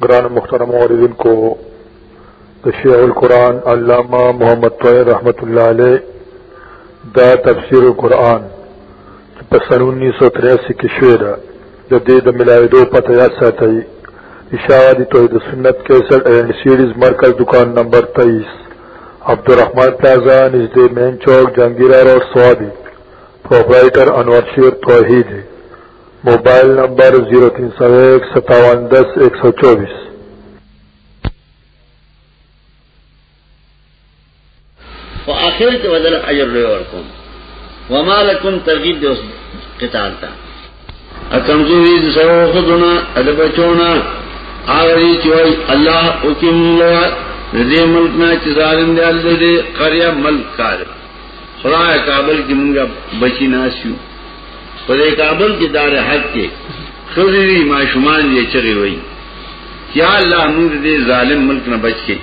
گران مخترم عوردن کو تشیع القرآن علامہ محمد طویر رحمت اللہ علیہ دا تفسیر القرآن پسن انیس سو تریاسی کی شعر د دې د ملاویدو پته یاد ساتئ اشاعه د توحید سنت 61 اینڈ سیریز مرکز دکان نمبر 23 عبدالرحمن پلازا نږدې مین چوک جنگیرا روډ سوابي پرپرایټر انور شیر توحید موبایل نمبر 03015710124 او اخر کې بدل اجر لوي ورکوم وما لكم ترغيب دوس قتال تا اکم جو وی سو خدنا ادب چونا آوری چوي الله حکم لوا دې ملک نه چې ظالم دی الله دې قريه ملک کار خدای کابل کې مونږه بچی ناسیو په دې کابل کې دار حق کې خزوی ما شومان یې چغي وای یا الله موږ دې ظالم ملک نه بچ کې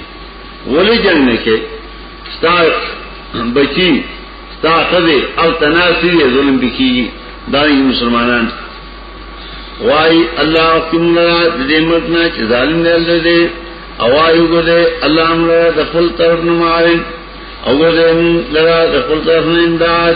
ولې جنگ نه کې ستا بچی ستا خزه او تناسی ظلم بکیږي دا یې مسلمانان وای الله کوم نه دې ملک نه چې ظالم نه لري اوای وګړي الله موږ د خپل طرف نه ماري او وګړي لرا د خپل طرف نه امداد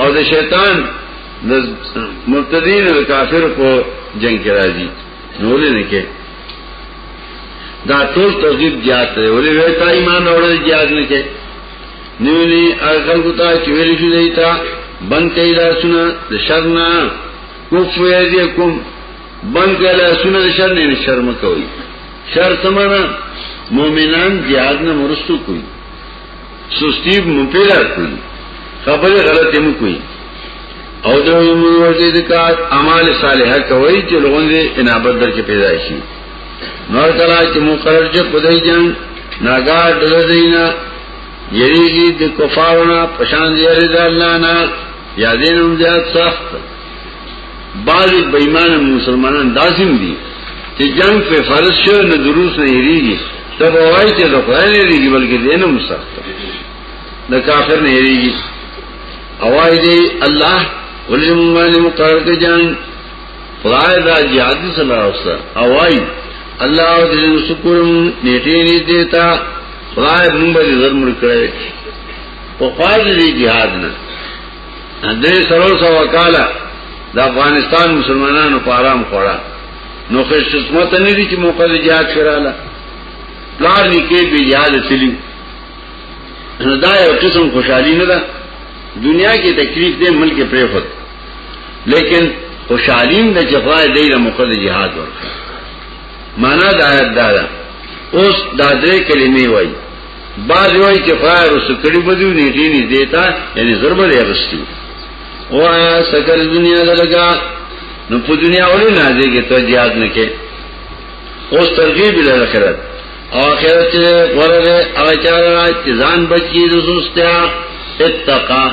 او د شیطان د مبتدین او کافر په جنگ کې راځي نو ولې نه کې دا ټول ترغیب جهاد ته ولې وې تا ایمان اورل جهاد نه کې نیونی اغل کوتا چویل شو دیتا بند کئی لاسونا دا شرنا کف ویدی کم بند کئی لاسونا دا شرنا یعنی شرم کوئی شر سمانا مومنان جہاد نا مرستو کوئی سستی مون پیدا کړی خبره غلطه مو کوي او د عمر ورته د کار اعمال صالحه کوي چې لغون دې انابت در کې پیدا شي نور کلا چې مقرر چې خدای جان ناګا دل دینا یریږي د کفارونو پشان دی رضا الله نه یادینم زیات سخت بعضی بیمان مسلمانان داسم دی چې جنگ په فرض شو نه دروس نه یریږي ته وایي چې د خدای نه یریږي بلکې دینه مسخت د کافر نه یریږي اوای دی الله ولې موږ باندې مقرر کړ جنگ خدای دا جهاد صلی الله علیه وسلم اوای الله دې شکر نیټه نه دیتا خدای موږ باندې زرمر کړی په خاطر جهاد نه دې سرور سو وکاله د افغانستان مسلمانانو په آرام خوړه نو خوش قسمت نه دي چې موقع د جهاد شراله پلار نکې به یاد سلی نو دا یو قسم خوشحالي نه ده دنیا کې تکلیف دې ملک پرې وخت لیکن خوشحالیم د جفای دې له موقع د جهاد ورکړه معنا دا آیت دا ده اوس دا درې کلمې وایي بعض وای چې فایر وسو کړي بدیو نیټې نه دیتا یعنی ضرب لري غستو وایا سکل دنیا دلګه نو په دنیا ولې نازې کې ته jihad نه کې اوس ترغیب له آخرت او آخرت ورغه او چاره چې ځان بچی د سستیا اتقا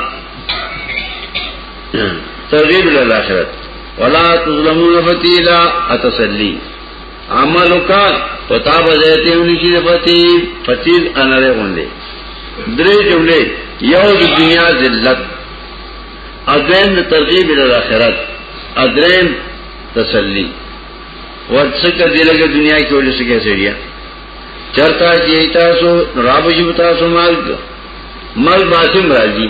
ترغیب له آخرت ولا تظلمون فتیلا اتسلی عمل وکا پتا بځایته ونی چې پتی فتیل انره غونډې درې جملې یو د دنیا ذلت اذن د ترغیب ال اخرت اذن تسلی ورڅکه دلګه دنیا کې ولې څه کې سړیا چرتا چې تاسو رابجو تاسو مال مال باطن راځي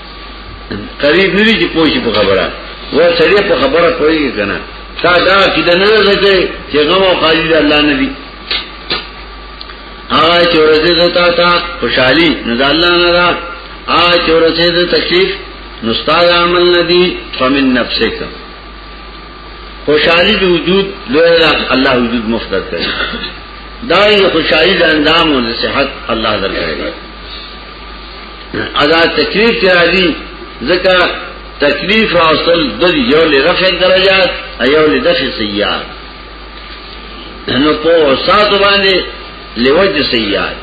قریب نری چې پوښي په خبره و سړی په خبره پوهیږي کنه تا دا چې د نه زکه چې غو قاضي د الله نبی هغه چې ورته زتا تا خوشحالي نه د الله نه را هغه چې ورته د تکلیف نستاد عمل ندی فمن نفسک خوشحالي د وجود لوی الله وجود مفدد کړي دا یې خوشحالي د اندام او صحت الله درکړي ادا تکلیف کې راځي ځکه تکلیف حاصل د یو له رفع درجات ایو له دفع سیئات نو په سات باندې لوج سیئات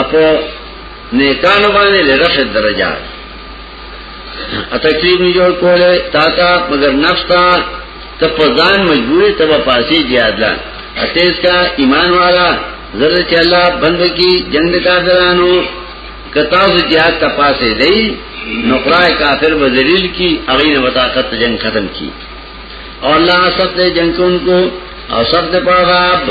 اپو نیکانو باندې له رفع درجات اتکلیف نی جوړ کوله تا تا مگر نفس تا ته په ځان مجبورې ته په پاسي jihad لا اتیس کا ایمان والا زړه چې الله بند کی جنگ کافرانو کتا سو jihad ته پاسې دی نو خدای کافر بذلیل کی اغین وطاقت جنگ ختم کی اور اللہ سب دے جنگ کو ان کو اور سب دے پاغاب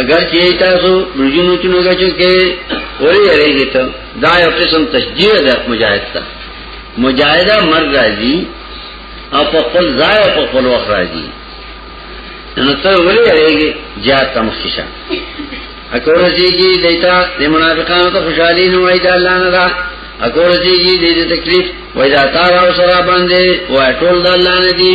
اگر چې تاسو برجونو چونو غچو کې وری اړېږي ته دا یو قسم تشجیع ده مجاهد ته مجاهده مرګ راځي او په خپل ځای او په خپل وخت راځي نو ته وری اړېږي جا تمخشه اکور سیږي دیتا د منافقانو ته خوشحالي نه وای دا الله نه دا اکور سیږي د تکلیف وای دا تا او سره باندې وای ټول د الله نه دي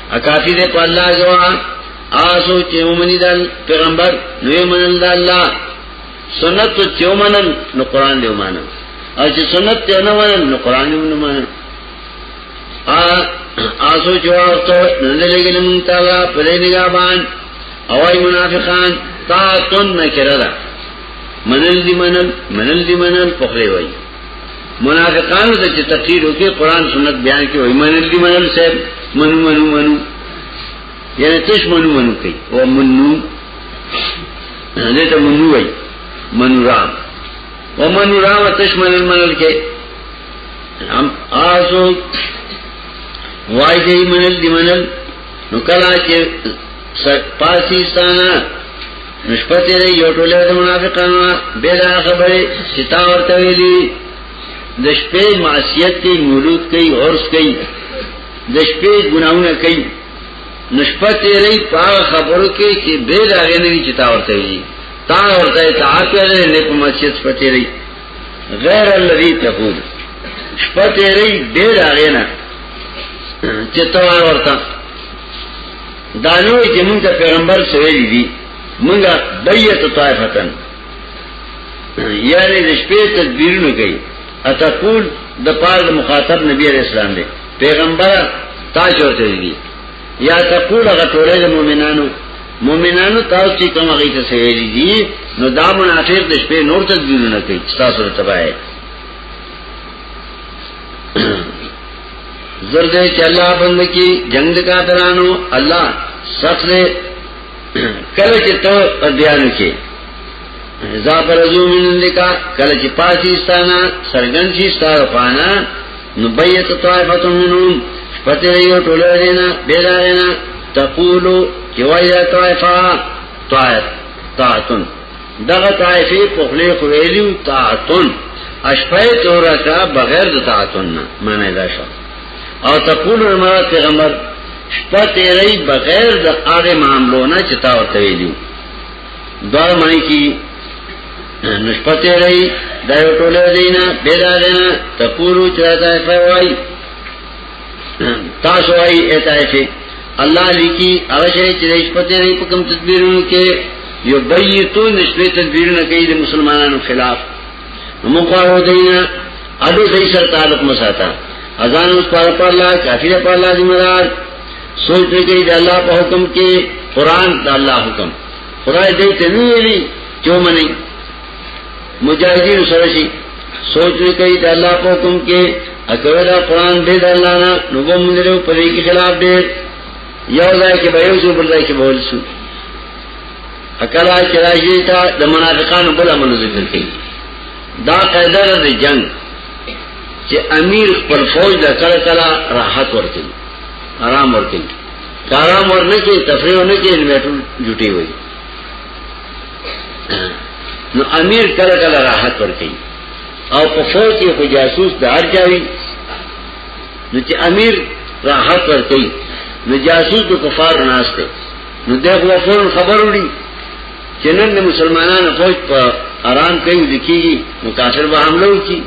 اکافی دے پا اللہ گواہ آسو چیو منی دل پیغمبر نوی منن دا اللہ سنت تو چیو منن نو قرآن دیو مانن او چی سنت تیو نمانن نو قرآن دیو نمانن آسو چواستو نزل گلم تالا پدے نگاہ بان اوائی منافقان تا تن نکرہ منل دی منل منل دی منل پخلے وائی منافقان ته چې تقریر وکي قران سنت بیان کې وای منل دي منل صاحب منو منو منو یعنی تش منو منو کوي او منو دې ته منو وای منو را او منو را تش منل منل کې هم آسو وای دې منل دي منل نو کلا چې پاکستان نشپه تیرې یو ټوله د منافقانو به دا خبره چې تا ورته ویلي د شپې معصیت کوي مولود کوي عرس کوي د شپې ګناونه کوي نشپه تیرې په خبرو کې چې به دا غنې چې تا ورته ویلي تا ورته اطاعت ورې نه په معصیت شپه تیرې غیر الذی تقول شپه تیرې به دا غنې چې تا ورته دانو چې موږ ته پیغمبر سویل دي موږ بیت طائفتن یعنی د شپې تدبیرونه کوي اتقول د پاره مخاطب نبی علیہ السلام دی پیغمبر تاسو ورته دي یا تقول هغه ټولې د مؤمنانو مؤمنانو تاسو چې کوم هغه ته سویل دي نو دا منافق د شپې نور تدبیرونه کوي تاسو ته تبعه زرد چې الله بند کی جنگ د کافرانو الله سخت دی کله چې ته بیان کې زاب رزو من لکا کله چې پاسی استانا سرګن شي ستاره پانا نو بیت طائفه منهم پته یو ټوله دینا بیلاینا تقولو چې وایي طائفه طائف طاعتن دغه طائفه په خله خو ویلو طاعتن اشپای تور کا بغیر د طاعتن نه معنی دا شو او تقول مراد پیغمبر شپه تیرې بغیر د هغه معاملو نه چې تا ورته ویلو دا معنی کی نشپه تیرې دا ټوله دینه بیره دینه تقول چې طائفه وای تاسو وايي اته شي الله لیکي هغه شي چې د شپې تیرې په کوم تدبیرونو کې یو بیتو نشبه تدبیرونه کوي د مسلمانانو خلاف مخاو دینا اډو دې سره تعلق مساتا اذان اوس پر پر الله کافی پر الله ذمہ دار سوچ دې کوي د الله په حکم کې قران د الله حکم خدای دې ته ویلي چې ومني مجاهدین سره شي سوچ وی کوي د الله په حکم کې اکوي دا قران دې د الله نه نو به موږ لرو په دې کې خلاف دې یو ځای کې به یو څو بل ځای کې بول شو اکلا چې راځي تا د منافقانو بل عمل ذکر کوي دا قاعده د جنگ چې امیر پر فوج د کله کله راحت ورکړي آرام ورکړي کارام ورنه کې تفریح ورنه کې انویټر جوټي وي نو امیر کله کله راحت ورکړي او په فوج کې خو جاسوس د هر چاوي نو چې امیر راحت ورکړي نو جاسوس د کفار ناشته نو دغه فورن خبر وړي چې نن د مسلمانانو فوج په آرام کوي دکېږي نو کافر به حمله وکړي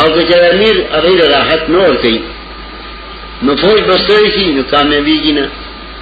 او چې امیر هغه راحت نه ورکړي نو فوج بسوي شي نو کامیابیږي نه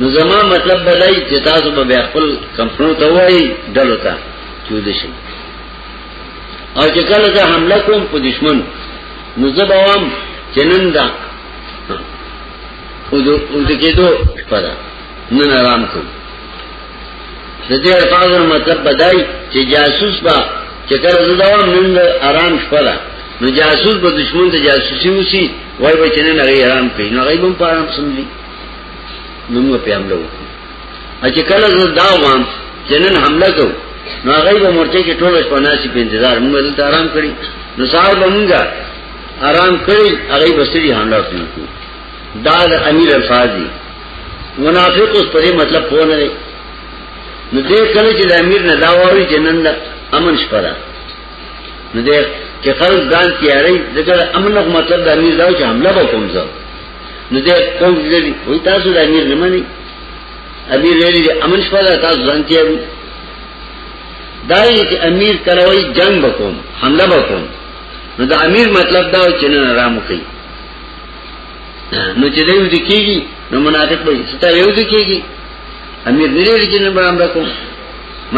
نو زما مطلب بدای چې تاسو به بیا خپل کمپنو ته وایي ډلو ته چې ودی شي او چې کله زه حمله کوم په دشمن نو زه به وام چې نن دا او د کېدو پدا نن آرام کوم د دې الفاظو مطلب بدای چې جاسوس با چې کله زه دا وام نن آرام شپه ده نو جاسوس به دشمن ته جاسوسي وسی وای به چې نن هغه آرام کوي نو هغه به په آرام سملی نو موږ په حمله وکړو چې کله زه دا وام چې نن حمله کوو نو هغه به مرچه کې ټول شپه ناشې په انتظار موږ دلته آرام کړی نو سهار به موږ آرام کړی هغه به سړي حمله وکړو دا د امیر الفاظي منافق اوس په دې مطلب پوه نه دی نو دې کله چې د امیر نه دا وایي چې نن امن شپه ده نو دې چې خلک ځان تیاري دغه امن مطلب د امیر دا چې حمله وکوم زه نو دې کوم ځلی وای تاسو د امیر نه منئ امیر ویلی دی امن شپه ده تاسو ځان تیارو دا یې چې امیر کروي جنگ وکوم حمله وکوم نو دا امیر مطلب دا چې نه آرام کوي نو چې دوی د کیږي نو منافق به ستا یو د کیږي امیر نه لري چې نه برام وکوم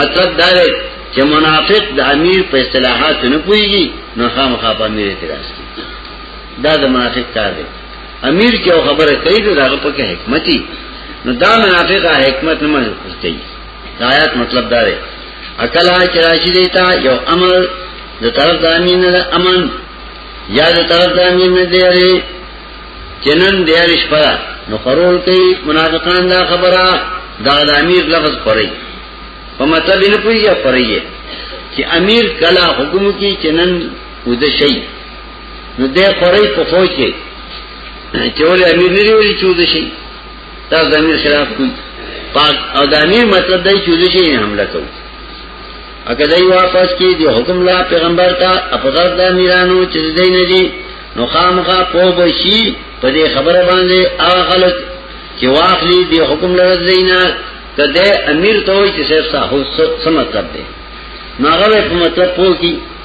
مطلب دا دی چې منافق د امیر په اصطلاحات نه پويږي نو خامخا په امیر اعتراض کوي دا د منافق کار دی امیر کې او خبره کوي دا هغه په کې حکمتي نو دا منافق حکمت نه منځ کوي دا آیات مطلب دا دی عقل چې راشي دیتا یو امر د طرف د امین نه امن یا د طرف د امین نه دی لري چنن دی لري شپه نو خرول کوي منافقان دا خبره دا د امیر لفظ پري په مطلب نه پوي یا پري چې امیر کلا حکم کی چنن ود شي نو دې خوري په خوې کې چې ولې امیر نه ویلي چې ودی شي دا د امیر خلاف کوي پاک او د امیر مطلب دی چې ودی شي حمله کوي اګه دای واپس کې دی حکم لا پیغمبر تا اپغار د امیرانو چې دې نه دي نو خامخا په بشي په دې خبره باندې هغه خلک چې واخلي دی حکم لرز دینا کده امیر ته وي چې صرف صاحب سم مطلب دی ناغه په مطلب پوه کی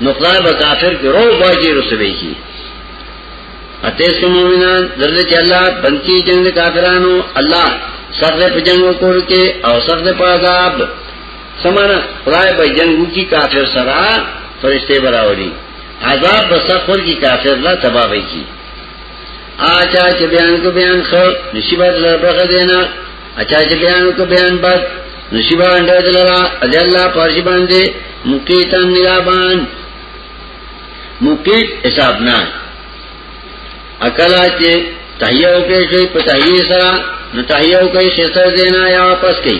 نو خدای به کافر کې روز واجی رسوي کی اته سموینان درته چې الله بنکی جنگ کافرانو الله سخت په جنگ وکړ کې او سخت په عذاب سمانه خدای به جنگو کی کافر سره فرشته براوري عذاب به سخت کی کافر لا تباہی کی آچا چې بیان کو بیان خو نشي بدل برخه دینا اچھا چې بیان کو بیان بس نشیبا انده دلرا اجل الله پرځ باندې مقیتن نلابان مقیت حساب نه اکلا چې تحیه وکړي چې په تحیه سره نو تحیه وکړي چې سر دینا یا واپس کړي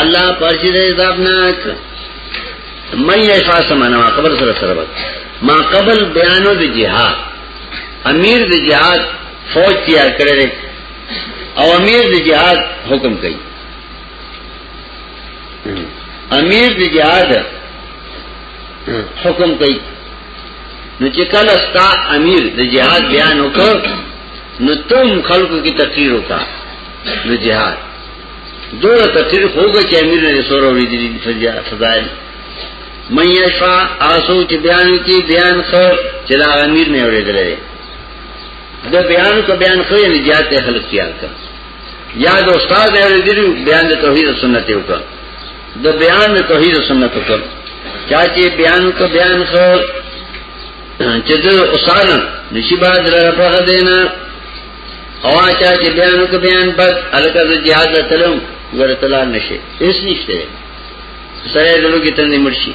الله پرځ دې حساب نه مې یې خاصه منو خبر سره سره وکړه ما قبل بیانو د جهاد امیر د جهاد فوج تیار کړل او امیر د جهاد حکم کوي امیر د جهاد حکم کوي نو چې کله ستا امیر د جهاد بیان وکړ نو تم خلکو کې تقریر وکړه نو جهاد دوه تقریر هوګه چې امیر نه سور اوري دي فضایل مې یشا آسو چې بیان کی بیان خو چې دا امیر نه اورېدلې د بیان کو بیان خو یې نجات ته خلق تیار کړ یا د استاد یې دیرو بیان د توحید سنت یو کړ د بیان د توحید سنت کړ چا چې بیان کو بیان خو چې د استاد نشي باز راغله دینا او چا چې بیان کو بیان بس الکه د جهاد ته تلم ورته لار نشي هیڅ نشته سره دلو کې تندې مرشي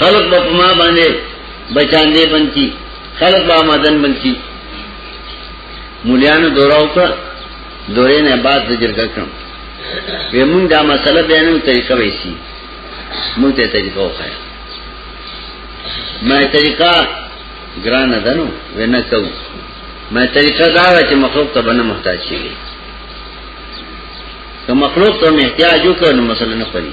خلق با پما باندې بچاندې بند کی خلق با آمدن بند کی مولیانو دورا وکړه دورې نه بعد د جرګه کړم وی مونږ دا مسله بیانو طریقه وېسی مونږ ته طریقه وخایا مې طریقه ګران ده نو ونه کو مې طریقه دا چې مخلوق ته بنه محتاج شي که مخلوق ته احتیاج وکړو نو مسله نه پرې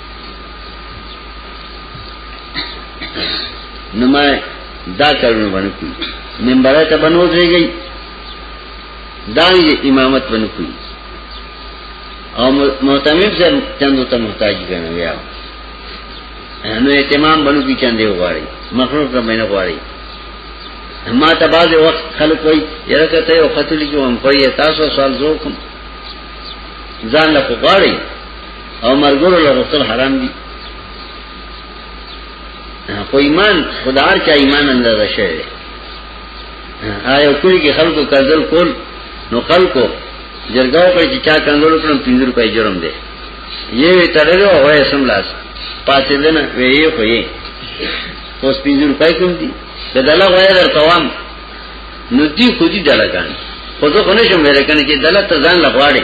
نو ما دا کارونه باندې کوي منبر ته بنو ځایږي دا امامت باندې کوي او معتمد سره چندو ته محتاج کنه بیا نو اهتمام باندې کی چندې وغواړي مخلوق ته باندې وغواړي ما ته بعض وخت خلک وای یره کته یو خطلې کوم په تاسو سوال زوکم ځان له وغواړي او مرګور له رسول حرام دي خو ایمان خدار چا ایمان اندازه شوی دی آیا کلی کې خلکو کړل کول نو خلکو جرګاو کړی چې چا کنګل کړم 50 روپۍ جرم دی یې تړلو او یې سم لاس پاتې دنه وی خو یې اوس 50 روپۍ کوم دي بدله غوړې در توام نو دی خو دې دلګان خو زه خو نشم ویل کنه چې دلته ځان لغواړي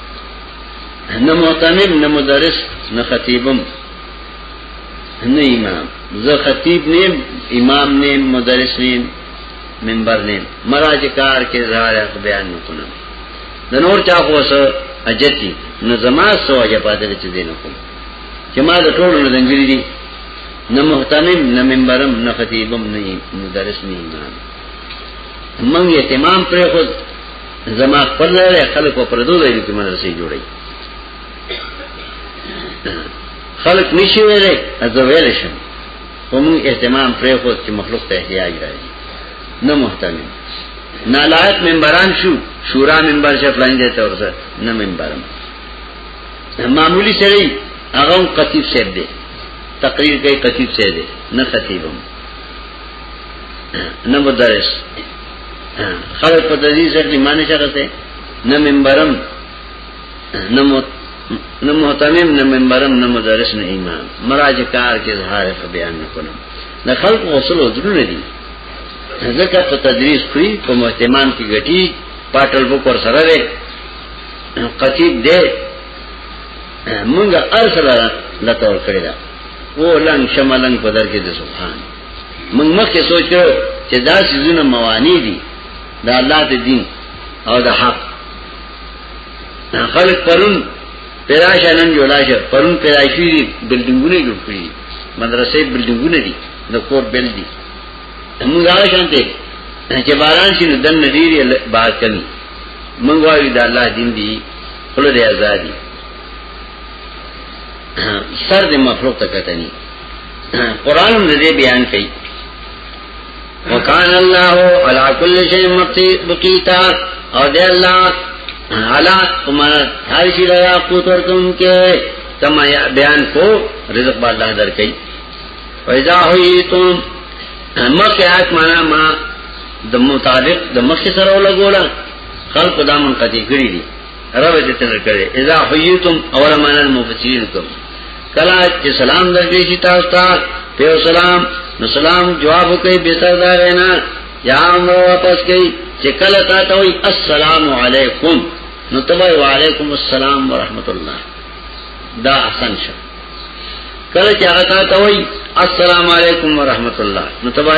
نه معتمم نه مدرس نه خطیبم نه امام زه خطیب نیم امام نیم مدرس نیم منبر نیم مراج کار کې زار بیان نکنم د نور چا خو سره اجتی نو زما سو اجه پاتې چې دین کوم چې ما د ټولو نه دنګری دي نه محتمم نه منبرم نه خطیبم نه مدرس نه امام من اهتمام پر خود زما خپل لري خلک په پردو لري کې مدرسې جوړي خلک نشي ویلې ازو ویلې شم کوم اهتمام پرې خو چې مخلوق ته احتیاج راځي نه مهتم نه لایق منبران شو شورا منبر شه فلان دې ته ورسره نه منبرم معمولی سره هغه قصیب صاحب دی تقریر کوي قصیب صاحب دی نه خطیبم نه مدرس خلق په تدریس سره ایمان شرسته نه منبرم نه نه محتمم نه منبرم نه مدرس نه امام مراج کار کې اظهار بیان نه کولم نه خلق غسل درونه دي ځکه په تدریس خوري په محتمام کې غټي پاټل بو پر سره ده قصید ده مونږه ارسل لته ور کړی دا و لنګ شملنګ په در کې د سبحان من مخی سوچ کرو چه دا سیزون موانی دی دا اللہ تی دین او دا حق خلق پرون پیراشا نن جولاشا پرون پیراشوی دی بلدنگونه جوڑ کری مدرسه بلدنگونه دی نکور بل دی مونږ هغه شانته چې باران شي نو دن ډیری بار کمی مونږ وایو د الله دین دی خپل ازادي سر دې مخلوق ته کتنی قران هم دې بیان کوي وکان الله علی کل شیء مقیتا او دې الله علا کما هر شي را قوت ورکوم کې کما بیان کو رزق با الله درکې فیضا هیتم مکه آیت معنا ما د مطابق د مخ سره ولګولا خلق دا منقطع کړی دي رب دې تنه کړي اذا حييتم اول معنا المفسرين کوم کلا چې سلام درکې شي تاسو ته په سلام نو سلام جواب کوي به تر دا غنا یا امر واپس کوي چې کله تا ته وي السلام علیکم نو تبا وعلیکم السلام ورحمت الله دا احسن شه کله چې هغه تا ته وي السلام علیکم ورحمت الله نو تبا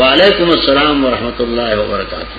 وعلیکم السلام ورحمت الله وبرکاته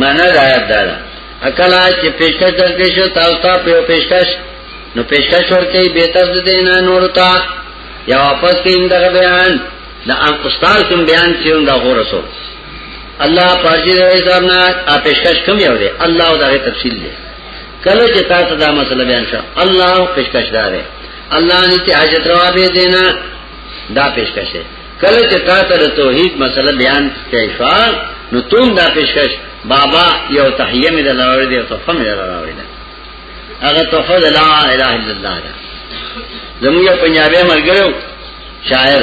مانا دا آیت دا دا اکلا چې پیشکش درکې شو تاسو ته په پیشکش نو پیشکش ورکې به تاسو دې نه نور تا یا واپس کې اندغه بیان دا ان استاد کوم بیان چې دا غورسو الله پاجي دې حساب نه ا پیشکش کم یو دی الله دا تفصیل دی کله چې تاسو دا مسله بیان شو الله پیشکش دار دی الله نيته حاجت روا به دینا دا پیشکش دی کله چې تا ته توحید مسله بیان کړې شو نو تم دا پیشکش بابا یو تحیه مې دلاورې دی او تفهم مې دلاورې دی هغه تفه لا اله الا الله دا زموږ پنجابي مرګرو شاعر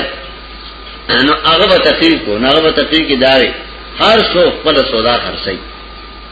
نو هغه به تقریر کو نو هغه به تقریر کې داري هر څو خپل سودا خرڅي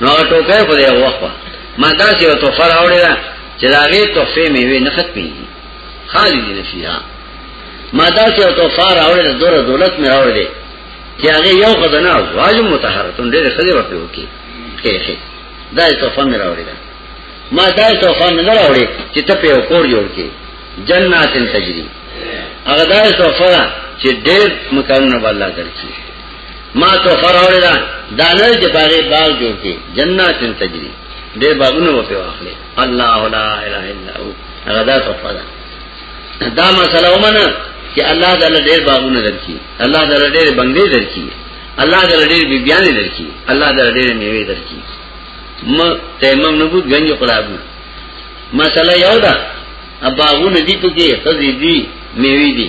نو هغه ټوکه خو دې وخوه ما داسې یو تحفه راوړې ده چې دا غي تحفه مې وې نه ختمېږي خالي دي نفيها ما داسې یو تحفه راوړې ده دوره دولت مې راوړې ده چې هغه یو خزانه واجب متحرتون ډېر خدي ورته وکي خېخې دا تحفه مې راوړې ده ما دا تحفه مې نه راوړې چې ته په کور جوړ کې جنات تجري هغه دا تحفه چې ډېر مکانونه والله درکې ما تو خراوړی دا دانه چې پاره باغ جوړ کې جنات تجری دې باغونه وته واخلې الله لا اله الا هو هغه دا صفه ده دا مسله ومنه چې الله تعالی ډېر باغونه درکې الله تعالی ډېر بنگلې درکې الله تعالی ډېر بیبيان درکې الله تعالی ډېر میوه درکې م تیمم نبوت غنی قرابو مسله یو ده اباغونه دي پکې خزې دي میوي دي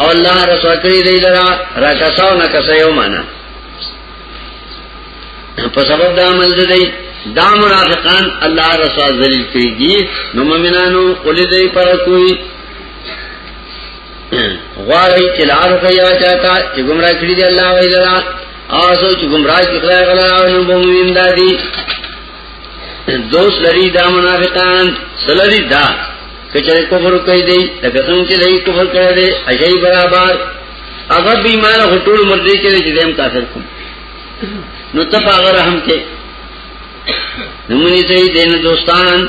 او الله رسوا کړی دی لرا را کساو نه کسه یو معنا په سبب دا عمل دی دا منافقان الله رسوا ذلیل کړی دي نو مومنانو ولې دی پر کوئی غواړي چې لار کوي چاته چې گمراه کړی دی الله وی لرا آسو چې گمراه کړی خدای غلا او نو بومین دادی دوست لري دا منافقان سلری دا کچره کفر کوي دی لکه څنګه چې دی کفر کړی دی اجي برابر هغه بیمار هټول مرده کې چې دیم کافر کوم نو ته هغه رحم کې نمونی ته دین دوستان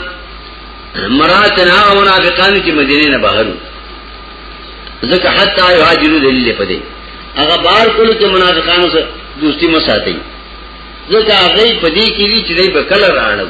مرات نه منافقان چې مدینه نه بغلو ځکه حتی یهاجرو دلیل په دې هغه بار کولو چې منافقانو سره دوستی مو ساتي ځکه هغه په دې کې چې دوی به کله راړل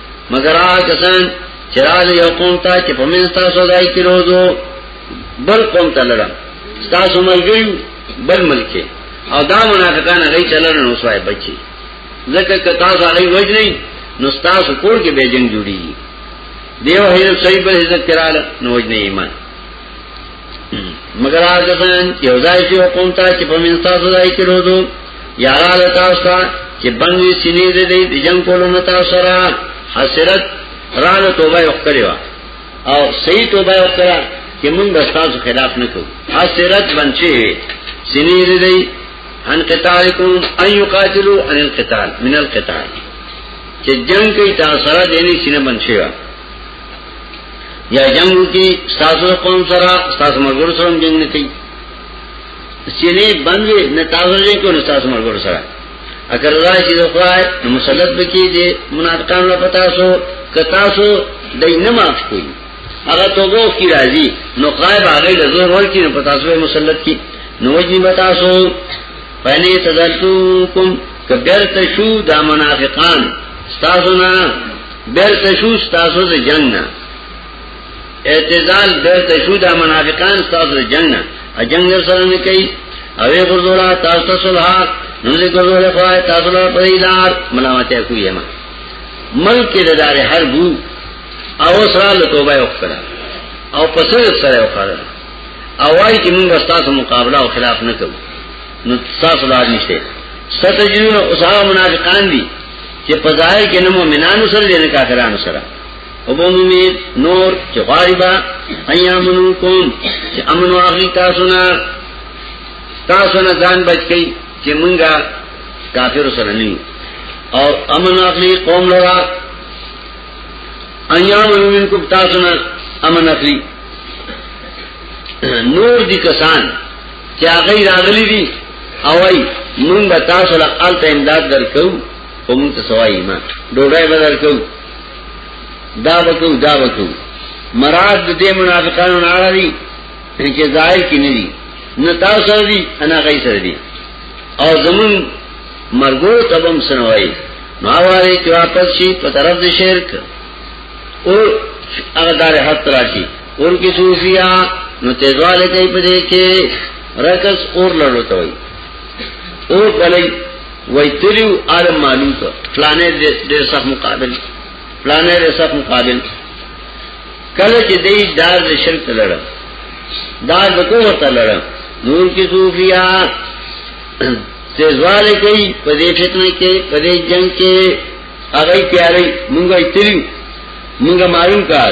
مگر هغه کسان چې راغلي یو قوم ته چې په منځ تاسو ځای کې روزو بل قوم ته لړه تاسو ملګری بل ملکه او دا منافقان هغه چلن نو سوای بچي ځکه که تاسو هغه وجنی نو تاسو کور کې به جنگ جوړیږي دیو هیر صحیح به عزت کراله نو وجنی ایمان مگر هغه ځان یو ځای کې حکم تا چې په من تاسو ځای کې روزو یارا له تاسو ته چې بنګي سینې دې دې د جنگ کولو نه تاسو سره حسرت را له توبه وکړي او صحیح توبه وکړه چې موږ د تاسو خلاف نه کوو حسرت بنچي سینې دې دې ان قتالکم ان یقاتلوا ان القتال من القتال چې جنگ کوي تاسو سره دې نه سینې بنچي یا جنگ کی ستاسو قوم سره ستاسو مرګور سره جنگ نه کوي سینې بندې نه تاسو یې کو نه ستاسو مرګور سره اگر الله چې خدای نو مسلط بکی دې منافقان لا پتا سو کتا سو دای نه معاف کوي هغه توګه کی راځي نو قائب هغه له زور ور کی نه پتا سو مسلط کی نو وجنی پتا سو پنه تذلتکم کبرت شو دا منافقان ستاسو نه بیرته شو تاسو د جنگ نه اعتزال بیرته شو د منافقان تاسو د جنگ نه ا جنگ یې سره نه کوي او یې ګرځولا تاسو ته صلح نو دې ګرځولا خو تاسو له پرې لار ملامت یې کوی ما ملک دې دار هر بو او سره له توبه وکړه او پسې سره وکړه او وايي چې موږ تاسو مقابله او خلاف نه کوو نو تاسو لار نشته ستجرون اوسه منافقان دي چې په ظاهر کې نه مؤمنانو سره دي نه کافرانو سره او په عمومي نور چې غالبا ايامنو کوم چې امن او اغي تاسو نه تاسو نه ځان بچ کړئ چې مونږه کافر سره نه او امن او اغي قوم لرا ايامنو منکم تاسو نه امن اخلي نور دي کسان چې هغه راغلي دي او وايي مونږ به تاسو له الته امداد درکو او مونږ ته سوای ما ډوډۍ به درکو دا وکړو دا وکړو مراد دې منافقانو نه اړي چې ظاهر کې نه دي نه تاسو سره دي انا غي سره دي او زمون مرګو تبم سنوي نو اواره چې واپس شي په طرف د شرک او هغه دار حق راشي اور کی صوفیا نو تیزواله کوي په دې کې رکس اور لړو ته وي اور بلې وای تریو عالم معلوم کا فلانه ډېر سخت مقابل فلانه ډېر سخت مقابل کله چې دې دار د شرک لړ دا د کوم ته لړ نور کی صوفیا تیزواله کوي په دې فتنه کې په دې جنگ کې هغه پیاري مونږه تریو مونږه معلوم کار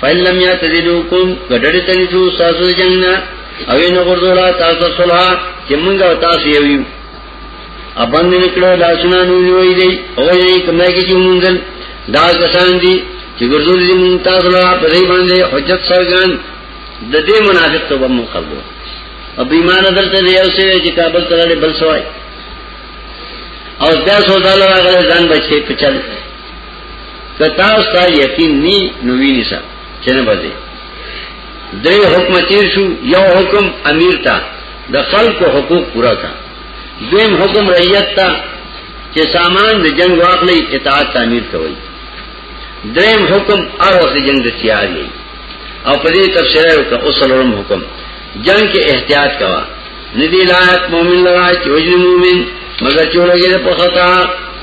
فلم یا تدیدو کوم ګډړې تلې شو تاسو جنگنا او نو ګرځولا تاسو صلح چې موږ تاسو یو یو ابند نکړو لاسونه نو وی دی او یې کومه کې چې مونږ دا کسان دي چې ګرځول دي مونږ تاسو لا په دې باندې حجت سرګان د دې منافق ته ومو خبرو او بیمان درته دی او سوي چې کابل ته لري بل سوای او دا سودا لرا غل ځان بچي په چل کتاس تا یقین نی نوی نسا چنه بزی دری حکم تیر شو یو حکم امیر تا د خلق و حقوق پورا کا دویم حکم رعیت تا چې سامان د جنگ واخلی اطاعت تعمیر کوي دریم حکم ار وخت جنگ د تیار یي او په دې تفسیر وکړه او سلورم حکم جنگ کې احتیاط کوا ندی لایق مومن لرا چې وجه مومن مگر چولګې په خطا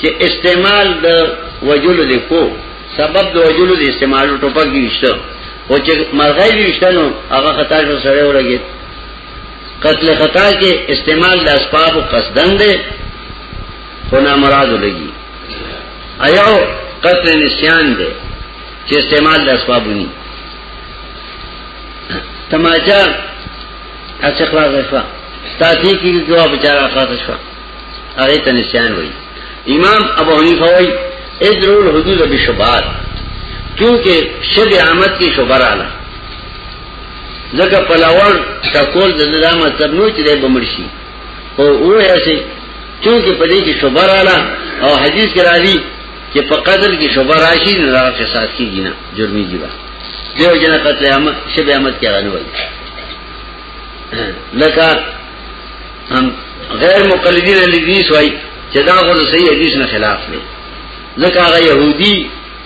چې استعمال د وجلو دی کو سبب د وجلو دی استعمال ټوپک دی وشته او چې مرغۍ دی وشته نو هغه خطا شو سره ورګي قتل خطا کې استعمال د اسباب او قصدن دی خو نه مراد لګي ایو قتل نسیان دی چې استعمال د اسباب ونی تماچا اڅ خلاص شو تاتی کی جواب چارا خلاص شو هغه ته نسیان وای امام ابو حنیفه وای اذر الحدود بشبهات کیونکه شد عامت کی شبهه رااله ځکه پلاوړ ټکول د دې مطلب نو چې د بمرشي او وای اسی کیونکه په دې کې شبهه رااله او حدیث کې راځي چې په قدر کې شبهه راشي نه راځي سات کیږي نه جرمي دی دیو جنا قتل عام شبه عامت کې راغلی لکه غیر مقلدین الحدیث وای چې دا غو صحیح حدیث نه خلاف دی ځکه هغه يهودي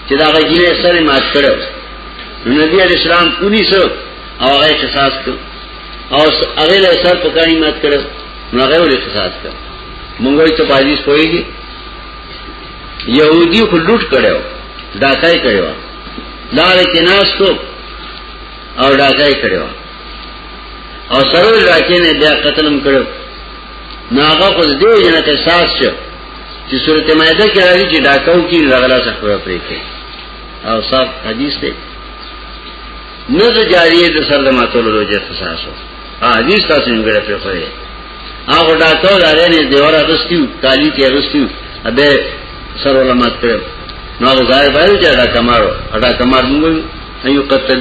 چې دا هغه جنې سره مات کړو نبی علیہ السلام پوری سو او هغه قصاص کړ او هغه له سر په کانی مات کړو نو هغه ولې قصاص کړ مونږ ته پاجیس پويږي يهودي خو لوټ کړو دا کای کړو دا له کیناستو او دا کای کړو او سره راکې نه بیا قتلم کړو ناغه خو دې جن ته ساس شو چې سورته مائده کې راځي چې ډاکاو کې لغلا څخه پرې کې او صاحب حدیث دی نو د جاریه د سر د ماتولو روزه تاسو حدیث تاسو یې غره په خوې هغه ډاکاو لاره نه دیوار اغستیو کالی کې اغستیو ابه سر علماء کړو نو هغه ځای باندې چې ډاکمارو ډاکمار موږ ایو قتل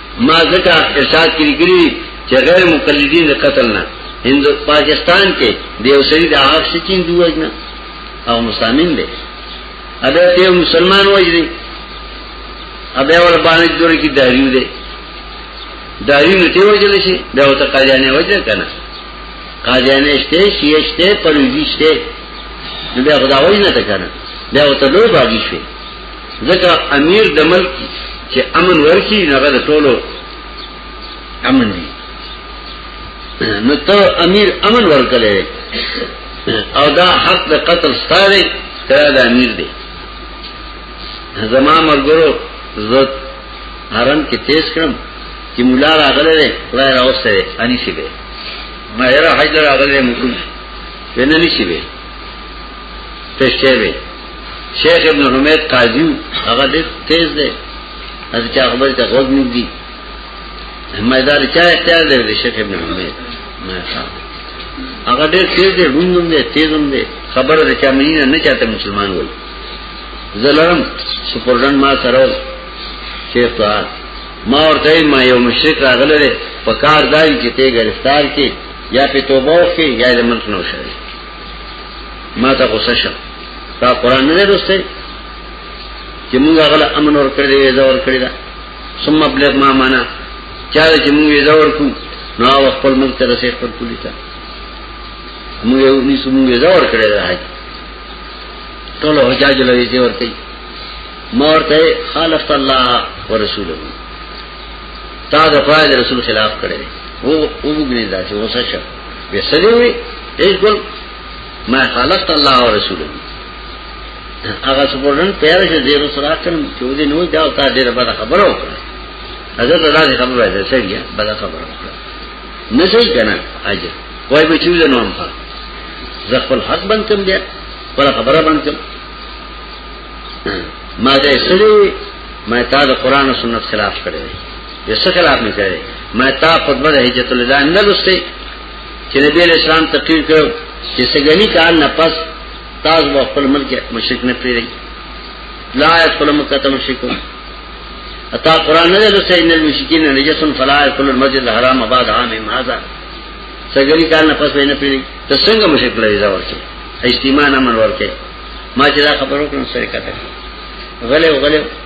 ما ځکه ارشاد کړی کړی چې غیر مقلدین د قتل نه هند پاکستان کې د یو سړي د هغه سچین دی وژنه او مسامین دی اده ته مسلمان وژني اده ول باندې جوړ کی دایو دی دایو نه ته وژل شي دا وته قاضیانه وژل کنه قاضیانه شته شیعه شته پرویزی شته نو بیا خدا وژنه ته کنه بیا وته لوی باغی شي ځکه امیر د ملک چې امن ورکی هغه د ټولو امن دی نو ته امیر امن ورکړي او دا حق د قتل ستاره کړه د امیر دی زما مرګرو زت حرم کې تیز کړم چې مولا راغله ده خدای راوسته اني شي به ما یې را حج راغله مکو ونه نشي به پیش کړي شیخ ابن حمید قاضی هغه ډېر تیز دی از چا خبر ته غوږ نه دی مېدار چا اختیار دی شیخ ابن حمید ما صاحب هغه ډېر تیز دی روندم دی تیزم دی خبره ده چې مینه نه چاته مسلمان وای زلرم سپورډن ما سره شیخ طاهر ما ورته ما یو مشرک راغله په کار دای چې ته گرفتار کې یا په توبه کې یا د ملک نو شوی ما ته غوسه شو دا قران نه لرسته چې موږ غل امن ور کړی دی زور کړی دا ثم ابلغ ما معنا چا چې موږ یې زور کو نو او خپل موږ ته رسې خپل کلی ته موږ یو نیسو موږ یې زور کړی دا هاي ټول حجاج لوي چې ور کوي مورته خالف الله ورسوله تا د قائد رسول خلاف کړی وو وګنی دا چې وسه وی سدی وی ایش گل ما خالقت الله و رسوله هغه سپورن پیار شه زیر سره کړم چې ودی نو دا تا ډیره بده خبره وکړه حضرت الله دې خبره ده سړیا بده خبره وکړه نه صحیح کنه اجر وای به چې ولنو هم زه خپل حق بند کوم بیا ولا خبره بند کوم ما دې سړی ما تا د قران او سنت خلاف کړی د څه خلاف نه کړي ما تا خطبه د حجت الوداع نه لسته چې نبی اسلام تقریر کړو چې سګنی کال نه پس تاسو په خپل ملک مشرک نه پیری لا يدخل مکه ته مشرک اتا قران نه لسته ان المشرکین نجسن فلا يدخل المسجد الحرام بعد عام هذا سګنی کال نه پس نه پیری ته څنګه مشرک لري دا ورته اجتماع نه من ورته ما چې دا خبرو کړم سره کته غلې غلې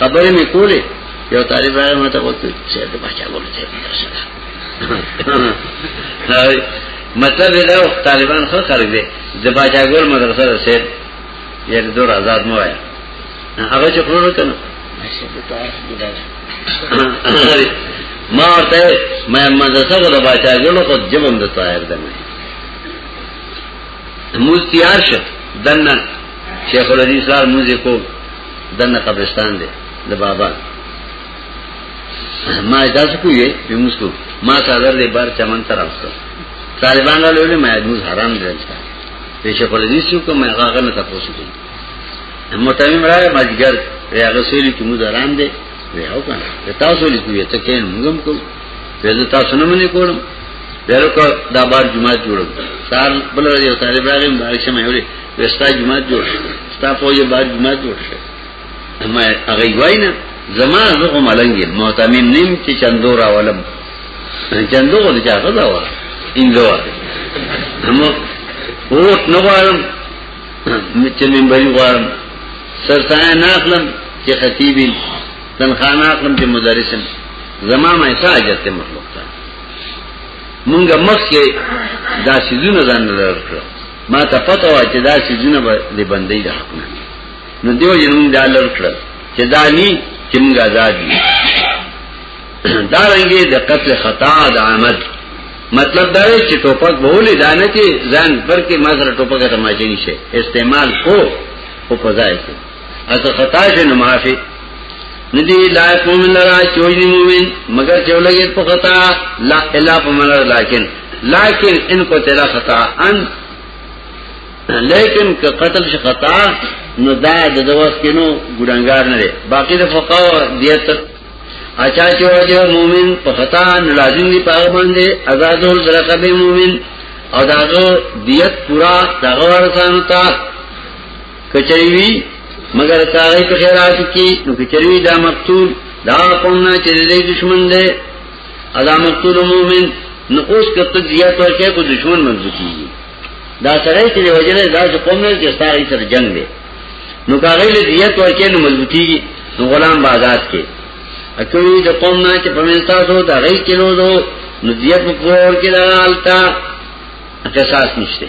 خبرې مې کولې یو طالب راغی ما ته وته چې د بچا ګولې ته درسره مطلب دا طالبان خو خلک دي د بچا ګول مدرسه ده سید یې دور آزاد مو وای هغه چې خور وکنه ما ورته ما مدرسه غو د بچا ګول خو جبم د طاهر ده مې موز تیار شه دنه شیخ الحدیث لار موزه کو دنه قبرستان دی د بابا ما اجازه کوی په مسکو ما صدر دې بار چمن تر اوسه طالبان له لولې ما موږ حرام دي ته چې په دې څو کوم هغه نه تاسو کوي متمم را ما جګر هغه سولې کې موږ حرام دي وی او کنه تاسو لیکوي ته کین موږ هم کوو زه تاسو نه منې کوم ورکو دا بار جمعه جوړو سال بل یو طالب راغی مبارک شه مې وړي وستا جماعت جوړ شي ستا په یو باندې جماعت جوړ شي ما هغه وینا زما زغه ملنګي معتمم نیم چې چندو راولم چندو ول چا غدا و اندوا هم اوټ نو غواړم چې من بری غواړم سرسای ناخلم چې خطیبین تنخواه ناخلم چې مدرسم زما ما ایسا عجت ته مخلوق ته مونږه مخ کې دا سيزونه ځان لرکړو ما ته پته و چې دا سيزونه به د بندي د حق نه نو دیو جنون دا لر کړل چې دا ني چې موږ آزاد دي دا رنګه د قتل خطا د عمد مطلب دا دی چې ټوپک به ولې دانه چې ځان پر کې ما سره ټوپک ته ماجنی شي استعمال کو او پزای کې اته خطا شې نو معافي ندی لا قوم لرا چوجنی مومن مگر چولګې په خطا لا الا پمنر لكن لكن ان کو تلا خطا ان لیکن که قتل شي خطا نو دا د دوس کینو ګډنګار نه دی باقی د فقاو دیت اچا چې وجه مومن په خطا نه لازم دی پاغ باندې آزادول درکه به مومن او داغه دیت پورا داغه ورسانو ته کچریوی مگر تاغی پا خیرات کی نو کچریوی دا مقتول دا قومنا چه دی دشمن دے ادا مقتول مومن نو اوس کته زیات ورکه کو دشمن منځو کیږي دا سره چې وجره دا چې قوم نه کې ستاره سره جنگ دی نو کاغې له زیات ورکه نو مضبوطی نو غلام بازات کې اکوی د قوم نه چې پمنستا سو دا غي کې نو نو زیات په کور کې لالتا احساس نشته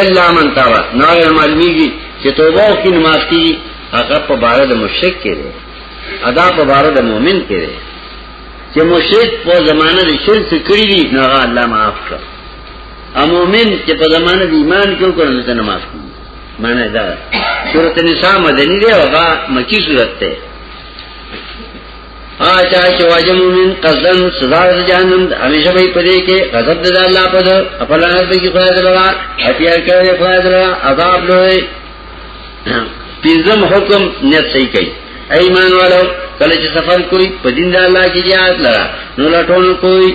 الا من تاب نو معلومیږي چې توبه وکړي نماز کیږي هغه په بار د مشرک کې دی ادا په بار د مؤمن کې دی چې مشرک په زمانه د شرک څخه کړی دی نو هغه الله معاف کړ ا مؤمن چې په زمانه د ایمان کې وکړ نو ته نماز کیږي معنی دا سورته نساء مدنی دی هغه مکی سورته آچا چې واجب مومن قصدن سزا د جهنم همیشه به پدې کې غضب د الله په د خپل نظر کې خدای دې لرا هتیا کوي خدای دې لرا عذاب لوي پنځم حکم نیت صحیح کوي ایمان والو کله چې سفر کوي په دین د الله کې jihad لرا نو لټون کوي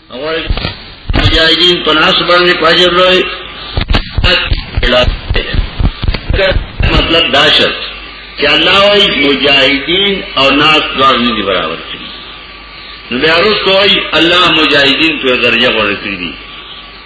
اول مجاهدین پناس باندې پاجر لوی مطلب دا شرط چې الله وايي مجاهدین او ناس دوه نه دي برابر کړی نو بیا وروسته وايي الله مجاهدین په درجه ورکړي دي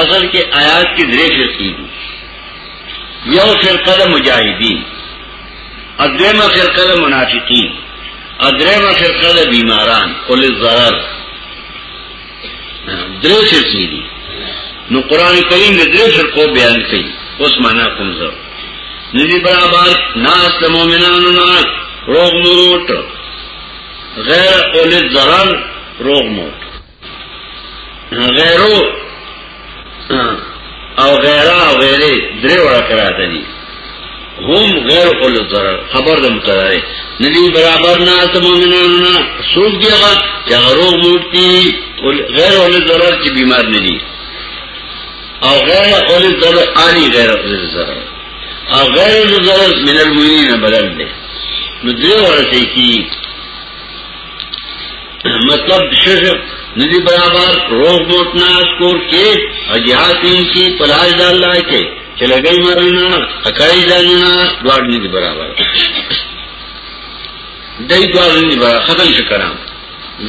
اصل کې آیات کې درې فرقې دي یو فرقه د مجاهدین ادمه فرقه د منافقین ادمه فرقه د بیماران اول الضرر درې فرقې دي نو قران کریم د درې فرقو بیان کړي اوس معنا کوم زه ندی برابر ناس د مؤمنانو نه روغ موټ غیر اول الضرر روغ موټ غیرو او غیره او غیره درې وړه کراته دي هم غیر اول ضرر خبر د متداري ندی برابر نه ته مؤمنانو نه سوق دیغه چارو موتی غیر اول ضرر چې بیمار نه دي او غیر اول ضرر عالی غیر اول ضرر او غیر اول ضرر من المؤمنین بدل دي نو دې ورته کی مطلب شجر ندی برابر روغ موت ناس کور کې اجهات ان کی پلاش د الله کې چې لګي مرنا اکای ځانونه دوړ ندی برابر دای دوړ ندی برابر ختم شي کرام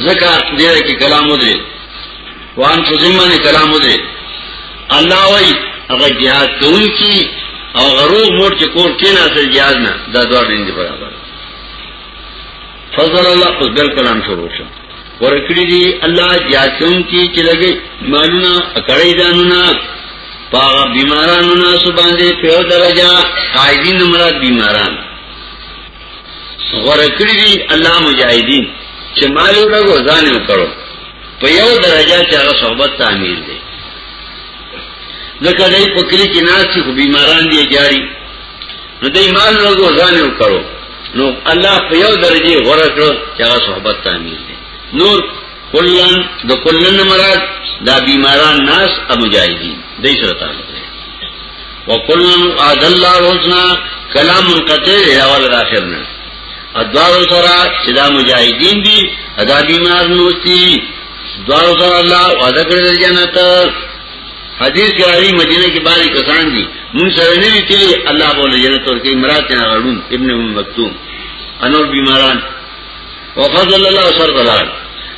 زکه دې کې کلام ودی وان په ذمہ نه کلام ودی الله وای هغه جهاد کوي کی او غروغ موت چې کور کې نه اصل جهاد نه دا دوړ ندی برابر فضل الله اوس بل کلام شروع شو ورکړي دي الله جاسم کی چې لګي مالونه کړي دانونه پاغه بیمارانو نه سو باندې په درجه قائدین مراد بیماران ورکړي دي الله مجاهدین چې مالو لګو ځان یې کړو په یو درجه چې هغه صحبت تعمیر دي ځکه دای په کلی کې ناس خو بیماران دي جاری نو د ایمان لوګو ځان یو کړو نو الله په یو درجه غوړه کړو چې هغه صحبت تعمیر دي نور کلن د کلن مراد دا بیماران ناس او مجاهدین د سره تعلق دی وکلن اعد الله حسنا کلام منقطع دی اول د اخر نه ادوار سره چې دا مجاهدین دي ادا بیمار نوتی دوار سره الله وعده کړی جنت حدیث کې راځي مدینه کې باري کسان دي مون سره نه دي تلي الله بوله جنت ورکړي مراد نه غړون ابن ام مکتوم انور بیماران وفضل الله سر بلال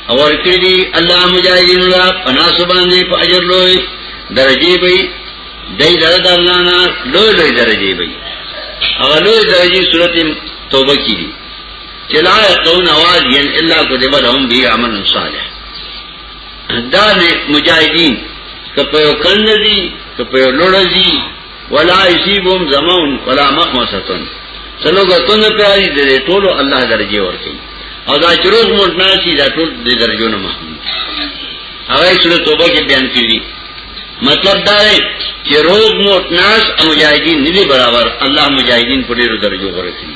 او ورکړي دي الله مجاهدین الله پناس باندې په اجر لوی درجه به دای درد الله نه لوی لوی درجه به هغه لوی درجه سورته توبه کې دي چلا قون اواز ين الا كتب لهم به عمل صالح دا نه مجاهدین کپه یو کند دي کپه یو لړ دي ولا یصيبهم زمون ولا مخمصتن څلو غتون پیاري دي ټولو الله درجه ورکړي او دا چروز مونږ نه شي دا ټول دې درجو نه محمود هغه سره توبه کې بیان کړی مطلب دا دی چې روز مو ناس او مجاهدین نه برابر الله مجاهدین په ډیرو درجو ورکړي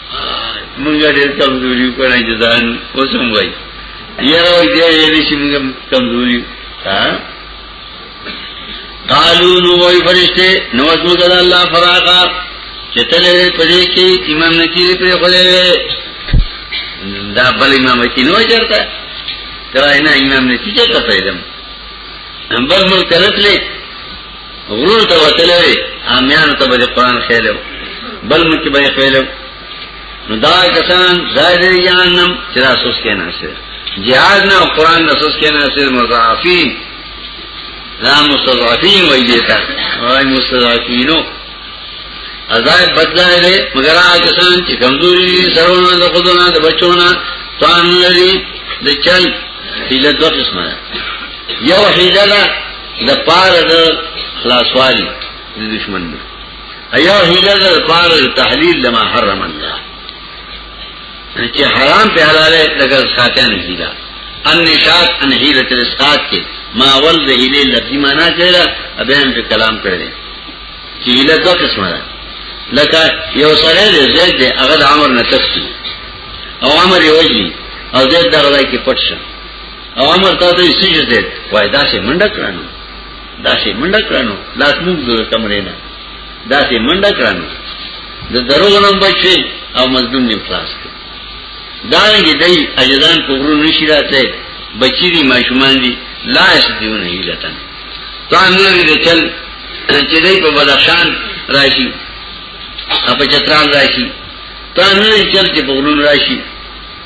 مونږه ډېر کمزوري کړه چې ځان اوسم وای یاره وای دې یې شي مونږه کمزوري ها قالو نو وای فرشته نو اسمو کده الله فراقا چتلې پدې کې امام نکی په خله دا بل امام کې نو چرته دا نه امام نکی چرته پیدم بل ملک رتلې غرور ته وتلې وي امیان ته به قرآن خېلو بل مو کې به خېلو نو دا کسان ظاهر جهنم چې تاسو کې نه سي جهاد نه قرآن نه تاسو کې نه سي مضاعفين لا مستضعفين وای دي تا وای مستضعفينو عذاب بدلا دی مگر هغه کسان چې کمزوري دي سرونه د خودونه د بچونه ځان لري د چل هیله دوه قسمه یو هیله د پاره د خلاصوالي د دشمن نه ایا هیله د پاره د تحلیل لما حرم الله چې حرام په حلال لګل ساتیا نه کیدا ان نشاط ان هیله تر اسقات کې ما ول د هیله لفظي معنا کړه ابین په کلام کړل چې هیله دوه قسمه ده لکه یو سره دې زید دې هغه د امر نه تختی او امر یې وایي او زید دغه ځای کې پټ شه او امر تا ته سجده دې وای دا شي منډه کړنو دا شي منډه کړنو لاس موږ د کمرې نه دا شي منډه کړنو د دروغ نوم بچي او مظلوم نه خلاص کړ دا رنګ دی اجدان کوغرو نشی راته بچی دی ماشومان دی لا اسدیون هیلتن تا نور دې چل چې دې په بدخشان راشي اپ چتران راشي تا نور چل چې بغرون راشي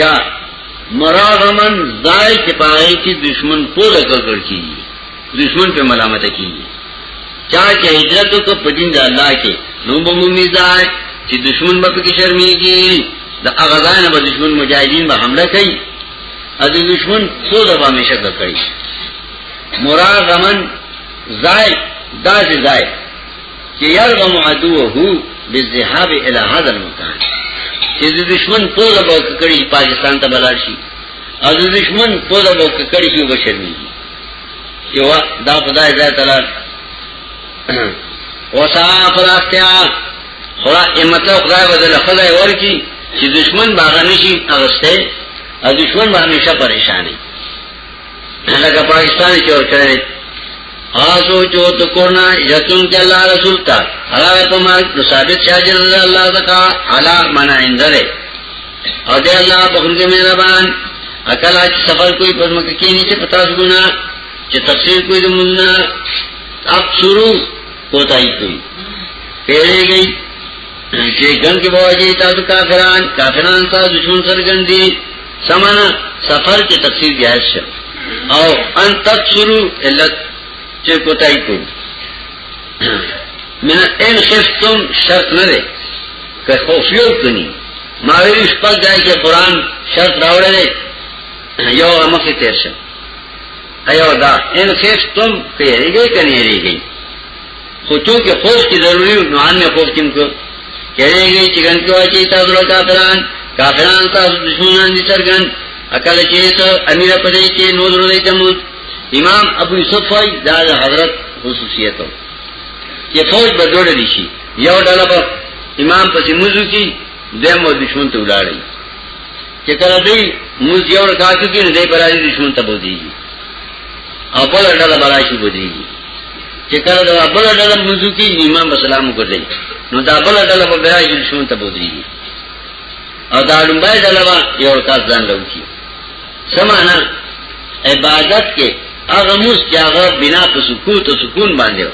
یا مراغمن ځای چې پاره کې دشمن پوله کړ کی دشمن په ملامت کی چا چې هجرت کو په دین د الله کې نو به مومي ځای چې دشمن به کې شرمېږي د هغه ځای نه به دشمن مجاهدین به حمله کوي ا دې دشمن څو دفعه مشه کوي مراغمن ځای داسې ځای چې يرغم عدوه بالذهاب الى هذا المكان چې د دشمن پوزه به کړی پاکستان ته بلار شي او د دشمن پوزه به کړی شي وبشرمي یو دا خدای دې تعالی وسا فلاستیا خدا امته خدای بدل خدای ورکی چې دشمن باغ نشي اغسته او دشمن باندې شه پریشانی لکه پاکستان کې اور کړی آسو جو تو کرنا یتون کے اللہ رسول تا حلاو تو مارک تو ثابت شاجر اللہ اللہ تکا علا منا اندر ہے او دے اللہ بخل کے میرا بان اکل آج سفر کوئی پر مککی نیچے پتا سکونا چھ تفسیر کوئی دو مدنا اب شروع کوتا ہی کوئی پیرے گئی چھ گن کے بواجی تا تو کافران کافران تا دشمن سرگن دی سمانا سفر کې تفسیر جائز شه او ان تفسرو علت چې کوتای کو من ان خفتم شرط نه ده که خوف یو کني ما ویل شپږ ځای کې قران شرط راوړل یو مخې تیر شه ایو دا ان خفتم پیریږي کني ریږي خو تو کې خوف کې ضروري نو ان خوف کې کو کېږي چې ګن کو چې تاسو له کافران کافران تاسو دشمنان دي څرګن اکل چې ته امیر په دې کې نو درو دې تمو امام ابو یوسف وايي دا حضرت خصوصیت چې فوج به جوړ دي شي یو ډله په امام پسې موضوع کې دمو دشمن ته ولاړی چې کله دې موږ یو رکعت کې نه دې برابرې دشمن ته بوزيږي او په لړ ډله برابرې شي بوزيږي چې کله دا بل ډله منځو کې امام اسلام وګرځي نو دا بل ډله په بیا یې شون ته بودري او دا لومبای ډله وا یو کار ځان لوکي سمانا عبادت کې هغه موږ چې هغه بنا په سکوت او سکون باندې و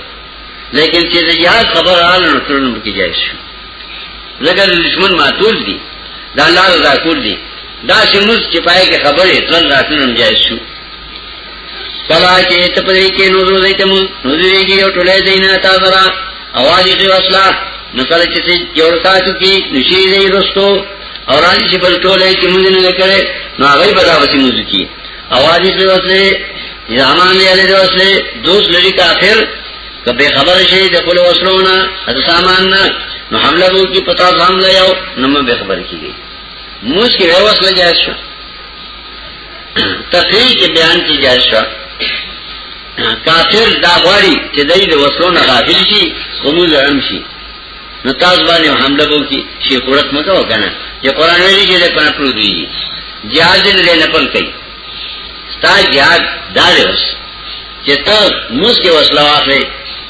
لیکن چې د یاد خبر حال نو ترنه کې جایز شو لکه دشمن معتول دي دا الله رضا کول دي دا شموس چې پای کې خبره تل راتلم جایز شو کلا چې ته په دې کې نو دوی ته مون نو دوی کې یو ټولې دینه تا سره اواز یې وسلا نو کله چې یو تاسو کې نشي دې رستو او راځي چې بل ټولې کې مونږ نه کړې نو هغه به دا وسی مونږ کې اواز یې وسلې زمان یې له وسلې دوس لري کافر کبه خبر شي د خپل وسلونه د سامان نه نو حمله وو کې پتا ځان لا یو نو به خبر کیږي موږ کې وسله جاش شو تفریح کې بیان کې جای شو کافر دا غواړي چې دای د وسونه غافل شي کومو لرم شي نو تاسو باندې حمله وکړي چې قرت مکه وکنه چې قران ویلي چې په پرو دی جهاد دې نه پل کوي ستا جهاد دا دی چې ته موږ کې وسله واخلې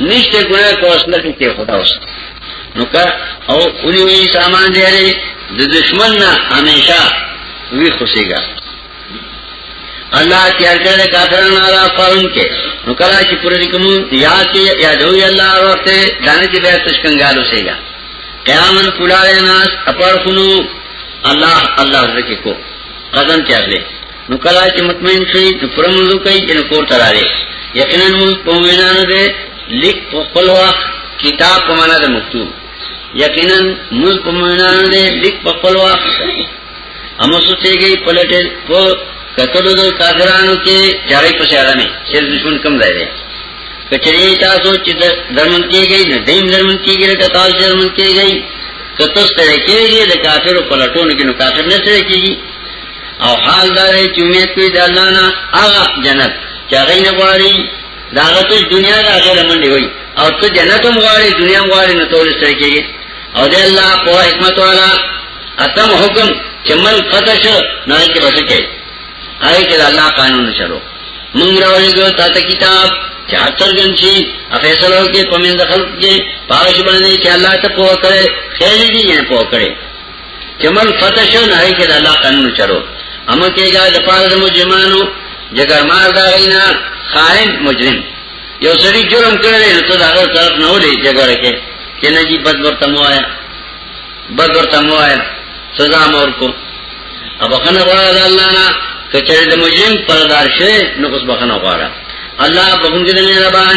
نشته ګناه کوس نه کې خدا اوس نو کا او اونې وی سامان دی لري د دشمن نه همیشه وی خوشيګا الله تیار کړل کافرانو را قوم کې نو کله چې پر دې کوم یا چې یا دوی الله ورته دانه چې بیا تشکنګال اوسېګا قیامن کولای ناس اپر خونو الله الله ذکر کو قدم چاغله نو کلا چې مطمئن شي نو پرمزو کوي چې کور ته راځي یقینا موږ په وینا نه ده لیک په خپل وخت کتاب په معنا ده مکتوب یقینا موږ په وینا نه ده لیک په خپل وخت امو سوچيږي پلټه په کتلو د کافرانو کې جاري په شهر نه چې دشمن کم ځای دی کچری تاسو چې درمن کېږي نه دیم درمن کېږي لکه تاسو درمن کېږي کتو سره کېږي د کافرو پلټونو کې نو کافر نه سره کېږي او حال دار ہے چی امید کوئی دا اللہ نا آغا جنت چا غی نگواری دا آغا تش دنیا دا غیر مندی ہوئی او تو جنت ہم گواری دنیا ہم گواری نتول اس طرح کی گئی او دے اللہ قوہ حکمت والا اتم حکم چمن قطع شو نائی کے بسو چاہی آئی کہ اللہ قانون شروع منگ راولی گو تا تا کتاب چار سرگن شي افیصلو کې پمن دخل کې پاوش باندې چې الله ته پوه کړي خیر دي یې پوه کړي چې من فتح شو نه کې د الله قانون چرو اما کېګا د پاره د مجرمانو جګر مار دا غینا خائن مجرم یو سړي جرم کړی نو ته دا غره طرف نه ولې جګړه کې چې نه جی بد ورته مو آیا بد ورته مو آیا سزا مور کو اب خنه غواړه الله نه کچره د مجرم پردار شي نو اوس بخنه غواړه الله بخون کې نه ربان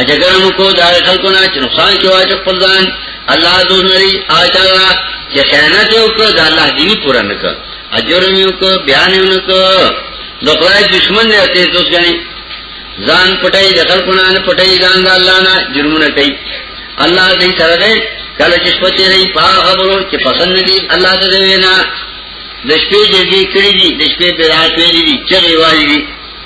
اجګر نو کو دار خلکو نه چې نقصان کې واجب خپل ځان الله دون لري آچا چې خیانت یو کو د الله دی پورا نه کړ اجر یو کو بیان یو نه کو د خدای دشمن نه ته دوس غني ځان پټای د خلکو نه پټای ځان د الله نه جرمونه کوي الله دې سره دې کله چې پچې نه پا خبرو چې پسند دي الله دې وینا د شپې جګې کړې دي د شپې په راځې دي چې وایي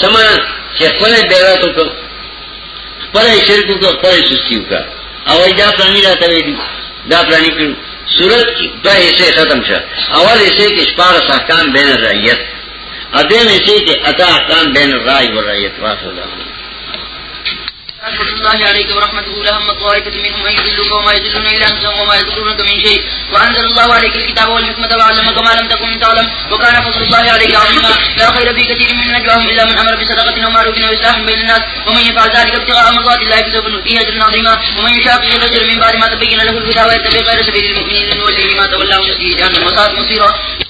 سما چې خپل بیراتو کو خپل شرک کو خپل سستی کو او دا پرانی راته ویلي دا پرانی کړو صورت کې دا حصے ختم شو اول حصے کې شپاره احکام بین رعیت اته حصے کې اتا احکام بین رای و رعیت واخلو أشهد الله عليك ورحمة أولها مطارفة منهم أن يذلوك وما يذلون إلى أنسهم وما يذكرونك من شيء وأنزل الله عليك الكتاب والحكمة وعلمك ما لم تكن تعلم وكان فضل الله عليك عظيما لا خير في كثير من نجواهم إلا من أمر بصدقة ومعروف وإصلاح بين الناس ومن يفعل ذلك ابتغاء مرضات الله فسوف نؤتيه أجرا عظيما ومن يشاق الرجل من بعد ما تبين له الهدى ويتبع غير سبيل المؤمنين لنوليه ما تولى ونؤتيه جهنم وساءت مصيرا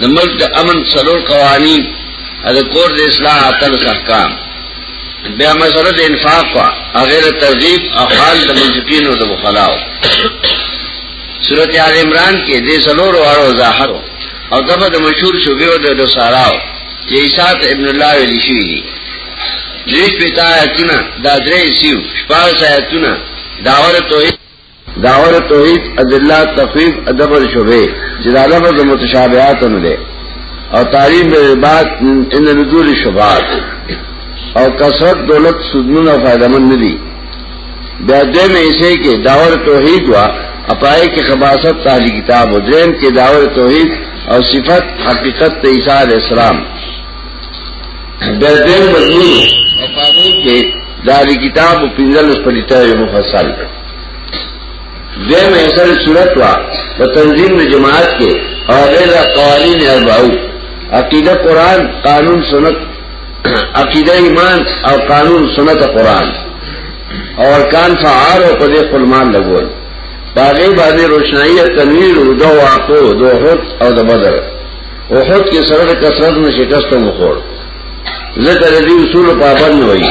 د ملک د امن څلور قوانین د کور د اصلاح اتل احکام بیا مسله د انفاق وا غیر ترغیب او حال د منجکین او د بخلاو سورۃ آل عمران کې د څلور وارو وضاحت او دغه د مشهور شوبې او د ساراو چې عیسی ابن الله ویل شي دې پتا آیتونه دا درې سیو شپږ آیتونه داور توحید داور توحید ادلہ تخویف ادب اور شبے جدا لفظ متشابہات ان دے اور تعلیم بات ان نزول شبہات اور کثرت دولت سدمن اور فائدہ مند ندی بیادے میں اسے کہ داور توحید ہوا اپائے کے خباست تالی کتاب و درین کے داور توحید اور صفت حقیقت عیسیٰ علیہ السلام بیادے مضمون اور پاگوں کے داری کتاب و پنزل اس پر مفصل دیم ایسر صورت وا په تنظیم د جماعت کې او غیر قوانین اربعو عقیده قران قانون سنت عقیده ایمان او قانون سنت قران اور کان فعال او په خپل مان لګول باغې باندې روشنايي تنویر او دو واقو دو حد او د بدر او حد کې سره کثرت نشکست مخور ذکر دې اصول پابند وایي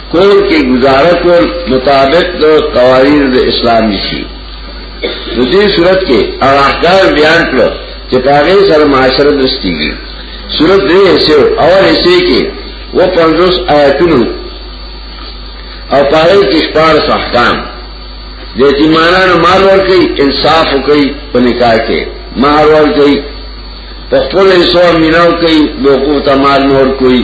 کور کې گزاره کول مطابق د قوانینو د اسلام نشي د دې صورت کې احکام بیان کړو چې هغه سره معاشره دستيږي صورت دې حصے اول حصے کې و 50 آیتونو او پاره کې شپږ احکام د یتیمانو مال ورکي انصاف کوي په نکاح کې مہر ورکي په خپل حساب میناو کوي لوکو ته مال نور کوي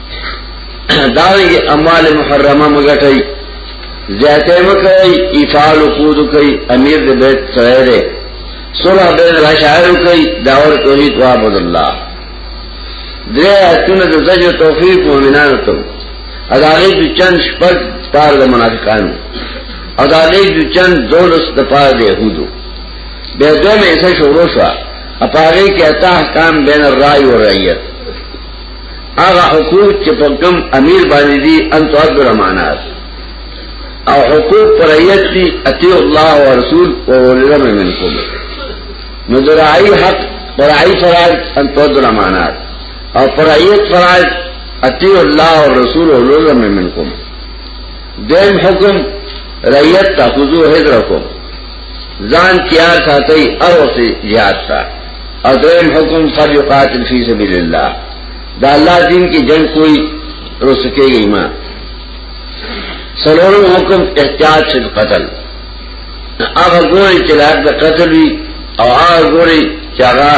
دارنګ اموال محرمه مګټي زیاته مکوي ایفال قود کوي امیر دې بیت سره ده سره به راشعر کوي داور توحید و عبد الله درې اتونه د زجر توفیق مومنانو ته ادارې د چند شپږ پار د منافقانو ادارې د چند دولس د پار د يهودو به دوه مې څه شروع شو اپاره کې اتا احکام بین الرای و رعیت هغه حقوق چې په کوم امیر باندې دي ان تو عبد امانات او حقوق پر ایت دي اتی الله او رسول او ولله منکم نو درای حق پر ای فرائض ان تو عبد امانات او پر ایت فرائض اتی الله او رسول او ولله منکم دیم حکم رعیت تاخذو حضرکم ځان تیار ساتي او وخت jihad تا او دریم حکم قد یقاتل فی سبیل الله دا الله دین کې جنگ کوئی رسکه گئی ما سلورم حکم احتیاط فی القتل هغه ګوري چې لار د قتل وی او هغه ګوري چې هغه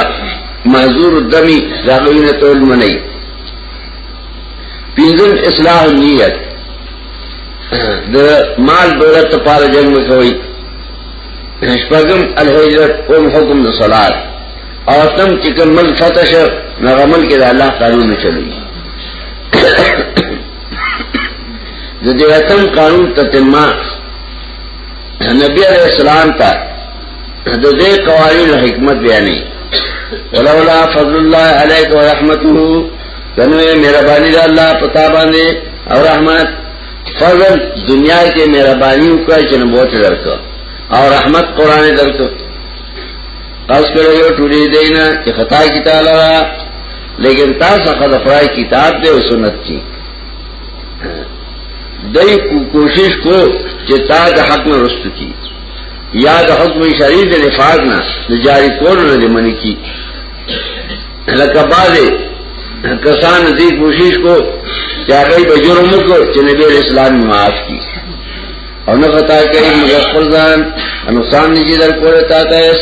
محذور الدمی زاغوینه تول منی پینځم اصلاح نیت د مال دولت لپاره جنگ وکوي شپږم الهجرت قوم حکم د صلات او تم چې کوم مل فتح شه هغه مل کې د الله قانون نه چلی د دې اتم قانون تتمه نبی علیہ السلام ته د دې قوانینو حکمت بیانې ولولا فضل الله علیک ورحمته کنوې مهرباني ده الله پتا باندې او رحمت فضل دنیا کې مهرباني وکړي چې نبوت درکو او رحمت قران درکو قص کړو یو ټولې دینه چې خطا کی تعالی را لیکن تاسو خدای کتاب دې او سنت کی دای کو کوشش کو چې تا د حق نه رستو کی یا د حکم شریعت نه فاض نه جاری کول نه منی کی لکه بازي کسان دې کوشش کو چې هغه به جرم وکړي چې نبی اسلام معاف کړي او نه خطا کوي مګر خپل ځان نقصان نشي در کوله تا ته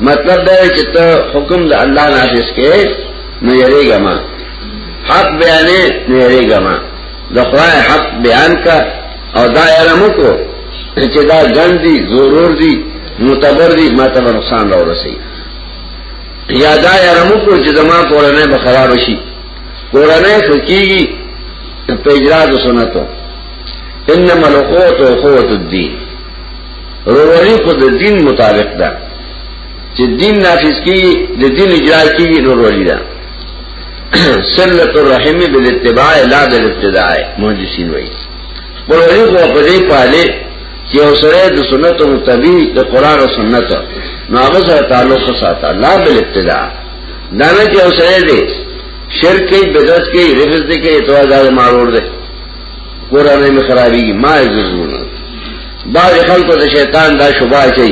مطلب دا چې ته حکم د الله نافذ کې نه یریږه ما حق بیانې نه یریږه ما د خدای حق بیان کا او دا علم کو چې دا ګندي ضرور دي معتبر دي ماته نقصان راوړي یادا یا رمو کو چې زما کورنۍ به خراب شي کورنۍ فقېږي په اجرا د سنتو انما القوت او قوت الدين روړی خو د دین مطابق ده چې دین نافذ کی د دین اجرا کی روړی ده سلت الرحم بالاتباع لا بالابتداع محدثین وایي روړی خو په دې پاله چې اوسره د سنت او تبي د قران او سنت نو هغه سره تعلق ساته لا بل ابتدا دا نه چې اوسره دې شرک کې بدعت کې رفض دې کې اتوازه مارور دې قران یې خرابي ما عزونه بعض خلکو د شیطان دا شوبه چي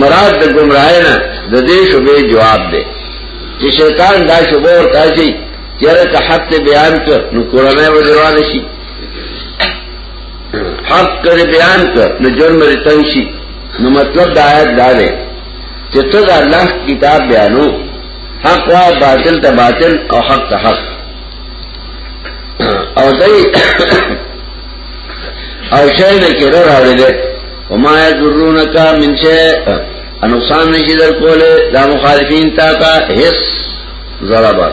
مراد د گمراهی نه د دې شوبه جواب دی چې شیطان دا شوبه ورته چي چیرې ته حق بیان کړ نو قران یې ودروان شي حق کرے بیان کر نہ جرم رتنشی نہ مطلب دایت ڈالے چتر اللہ کتاب بیانو حق وا باطل تا باطل او حق تا حق او دای او شای نه کړه راوړل دي او ما یذرونک من شی انقصان نشي در کوله دا مخالفین تا تا هیڅ ضرر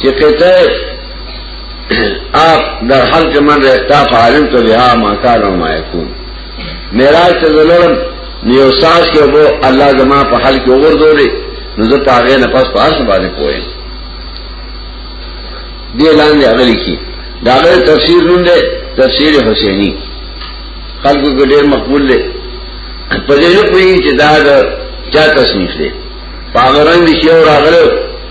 چې قطعه آپ در حل کې من رہتا فعالم تو بها ما کان او ما يكون معراج ته زلورم نیو ساس کې وو الله زما په حل کې وګرځولې نو زه پاغه نه پس په اصل باندې پوهه دې لاندې هغه لیکي دا غیر تفسیر نوم دی تفسیر حسینی خلقو کې ډېر مقبول دی په دې نه پوهیږي چې دا چا تصنیف دی پاغرنګ شی او راغله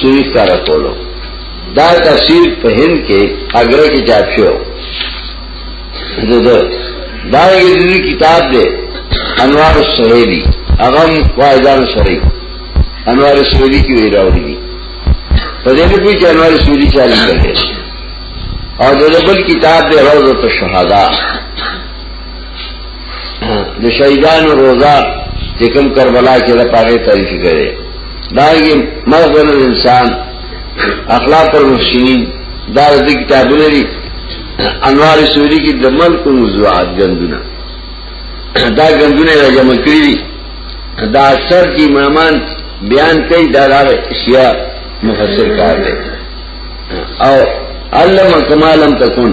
سوری کارا کولو دا تفسیر په هند کې اګره کې چاپ شو زده دا یو کتاب دی انوار السهیلی اغم واعظان سری انوار السهیلی کې وی راوړي دي په دې کې چې انوار السهیلی چا لیکل دی او د بل کتاب دی روزه الشهدا د شهیدان روزه چې کوم کربلا کې د پاره تاریخ کړي دا یې مغزن انسان اخلاق المحسنین دا د کتابونو لري انوار سوری کې د ملک موضوعات غندونه دا غندونه را جمع کړی دا اثر کې امامان بیان کوي دا د شیعه مفسر کار دی او علم کمالم تکون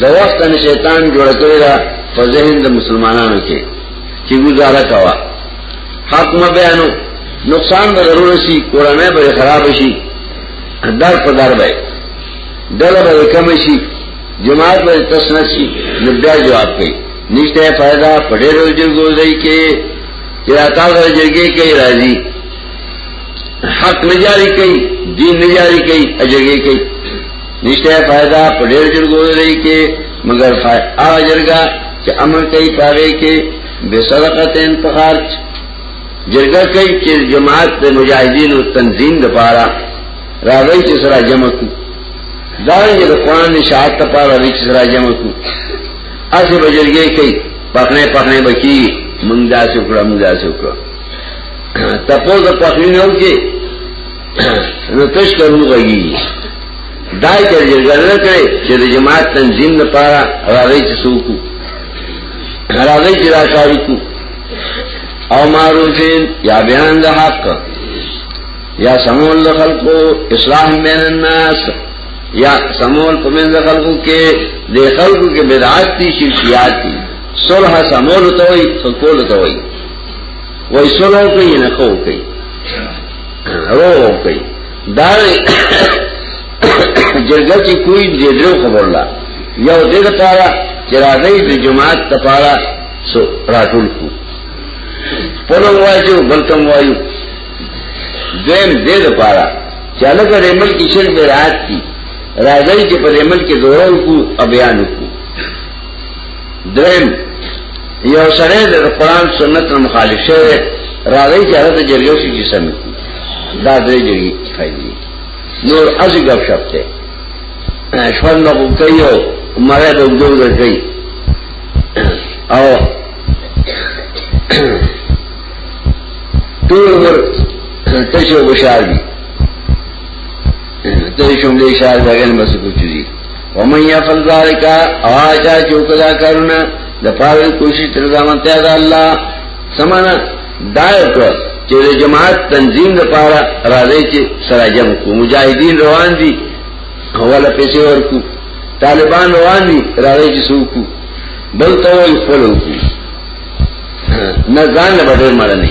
د وخت نه شیطان جوړ کړی دا په ذهن د مسلمانانو کې چې گزاره کوا حق ما بیانو نقصان به ضرور شي قرانه به خراب شي در په در به دله به کم شي جماعت به تسنه شي نو بیا جواب کوي نشته فائدہ پڑے رو جرگو دائی کے چرا تازہ جرگے کئی راضی حق نجاری کئی دین نجاری کئی اجرگے کئی نشته فائدہ په ډېر جرګو لري کې مگر فائدہ جرګا چې امر کوي پاره کې به صدقتین په خرچ جرګه کوي چې جماعت د مجاهدینو تنظیم د پاره راغی چې سره جمع کو دا یې د قران نشاعت په پاره راغی چې سره جمع کو اسی بجرګي کوي پخنه پخنه بکی مونږ داسې کړو مونږ داسې کړو تپوز پخنه نه وکي نو تش کرو غږی دا چې جګړه کړي چې د جماعت تنظیم لپاره راغی چې سوکو راغی چې راکارو کو او معروفین یا بیان د حق یا سمول د خلقو اصلاح بین الناس یا سمول په من د خلقو کې د خلقو کې بدعات دي شرکیات دي صلح سمول ته وي خلقو ته وي وای صلح کوي نه خو کوي رو رو کئی دار جرگا چی کوئی دیدرو خبر لا یو دید پارا چرازی دی جماعت تا پارا سو راتول کو پلو وایو بلکم وایو دویم دید پارا چالک ریمل کی شرک برات کی راځي چې په دې ملک کې زوره وکړو او بیان وکړو درم یو سره د قران سنت مخالف شوی راغی چې هغه د جرګې شي جسم دا درې جرګې فائدې نور از غب شپته شوال نو کوي او مړه د وګړو ورځي او ټول ور تشه بشار دي د جملې شاعر دغل مسکو چوزي ومن يفعل ذلك اواجا چوکدا کرنا د پاره کوشش تر ځامن ته ده الله سمانا دایت چې جماعت تنظیم د پاره راځي چې سراجم کو مجاهدین روان دي اوله پیسې ورکو طالبان روان دي راځي چې سوکو بل ته وي خپلو نه ځان له بدر مړ نه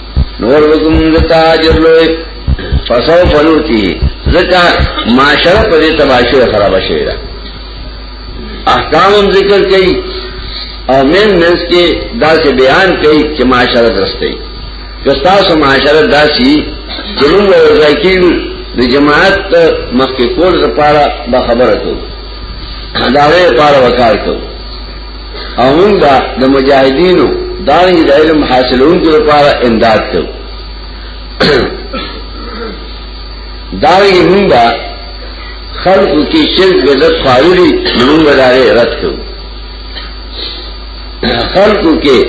نور حکم د تاجر لوی فسو فنوتی زکا معاشره په دې تباشی خراب شوی دا احکام هم ذکر کړي او من منس کې دا چې بیان کړي چې معاشره درسته وي کستا سو معاشره داسي چې موږ ورځای کېږو د جماعت مخکې کول لپاره به خبره کوو دا وې لپاره وکړ کوو او موږ د مجاهدینو دانګي د علم حاصلون کې لپاره امداد کوو دانګي موږ خلق کی شرک بدت خارجی موږ دغه رد کوو خلق کې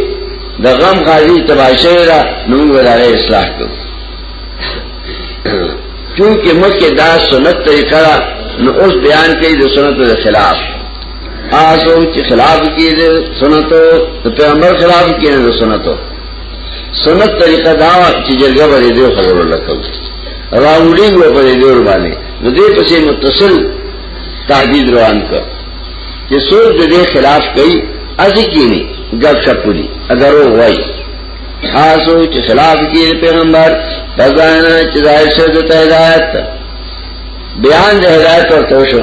د غم غازی تباشه را موږ دغه اصلاح کوو چونکه مکه دا سنت طریقه نو اوس بیان کوي د سنت خلاف آسو چی خلاف کی دے سنتو تو پیغمبر خلاف کی دے سنتو سنت طریقہ داوا چی جرگا بری دیو خبر اللہ کم راوڑی گو بری دیو ربانے نو دے پسی متصل تحدید روان کر چی سور دے دے خلاف کئی ازی کی نی گل شپولی ادرو وائی آسو چی خلاف کی دے پیغمبر بزانا چی ظاہر شد تحدایت بیان دے ہدایت اور توشو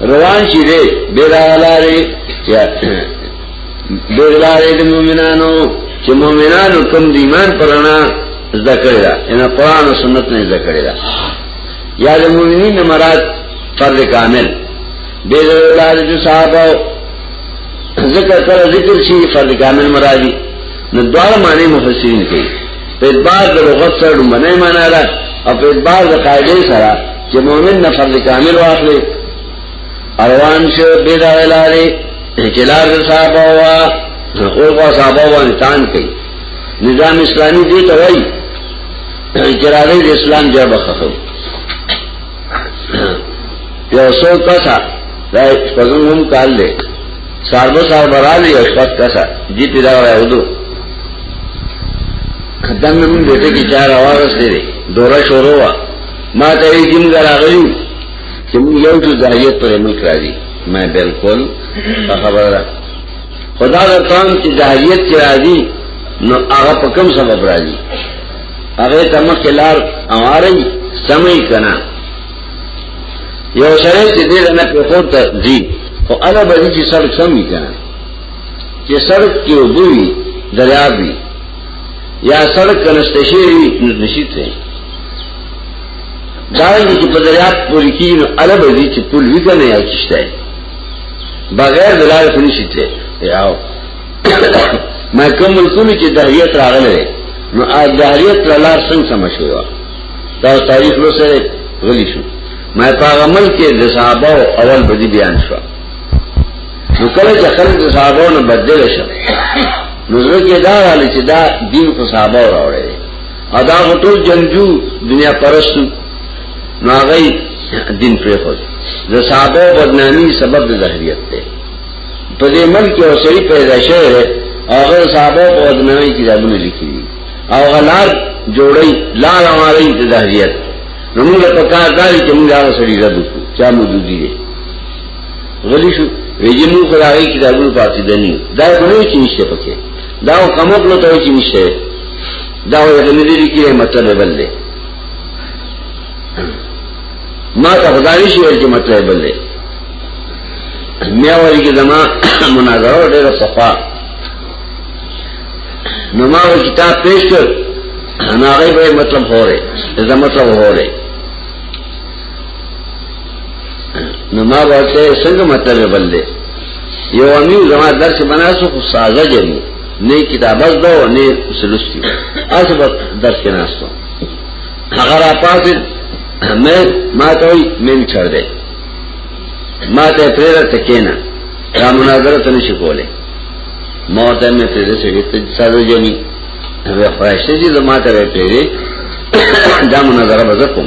روان شي دې بیرالاره یا بیرالاره د مؤمنانو چې مؤمنانو کوم د ایمان پرانا ذکر دا ان قران او سنت نه ذکر دا یا د مؤمنین مراد فرض کامل بیرالاره د صحابه ذکر کر ذکر شي فرض کامل مرادي نو دواړه معنی مفسرین کوي په اعتبار د لغت سره باندې معنا ده او په اعتبار د قاعده سره چې مؤمن نه فرض کامل واخلي اروان شو به دا لاري چې لار صاحب وا او کو صاحب وا انسان کوي نظام اسلامي دې ته وایي چې راغلي د اسلام جواب خخو یو څو کسا دا څنګه هم کال له ساربو ساربو را لې یو څو کسا دې ته دا وایو دوه قدم میں من بیٹے کی چار آواز دے دورہ شروع ہوا ما ته یې جیم غراغلی چې یو د ځایت پر ملک راځي ما بالکل خبره ده خدا د قوم چې ځایت چې راځي نو هغه په کوم سبب راځي هغه تمه کلار اواري سمې کنا یو سره چې دې نه په خور ته ځي او الا به چې سر سمې کنا چې سر کې وبوي دریا وي یا سړک کنشته شي نو نشي ته دا چې په دریاب پوری کې نو الګ دي چې پل وی کنه یا کیشته بغیر د لارې پوری شي ته یاو ما کوم ملکونو چې دهریت راغله نو ا دهریت له لار څنګه سم شوی و دا تاریخ نو سره غلی شو ما په عمل کې د صحابه اول بدی بیان شو نو کله چې خلک د صحابه نه بدل شو نو زه کې دا رااله چې دا دین خو صحابه راوړل ادا هو ټول جنجو دنیا پرستو نو هغه دین پرې خو د صحابه بدنامي سبب د ظاهریت ده په دې ملک او سړي پیدا شوی هغه صحابه په بدنامي کتابونه لیکلي او غلار جوړي لا رواني د ظاهریت نو موږ په کار داري چې موږ هغه سړي زده کو چا موجودي دي غلی شو ویجی مو خدای کتابونو پاتې دني دا غوړي چې نشته پکې دا کومه کلو ته چې نشته دا یو غلې دي کې مطلب بل دی ما ته خدای شي چې مطلب بل دی میا وایي چې زما مناظره ډېره صفا نو ما کتاب پیش کړ انا غي به مطلب هوره زما مطلب هوره نو ما ورته څنګه مطلب بل دی یو امی زما درس بناسو خو سازه جنو نه کتابه دو نه سلستی اسب درس کې ناستو هغه را پاسه مې ما ته وی مې چړ دې ما ته پرېر ته کېنا را مناظره ته نشي کوله ما ته مې پرېر څه ته سازه جنی هغه فرشته چې زما ته پرېر دا مناظره بزکم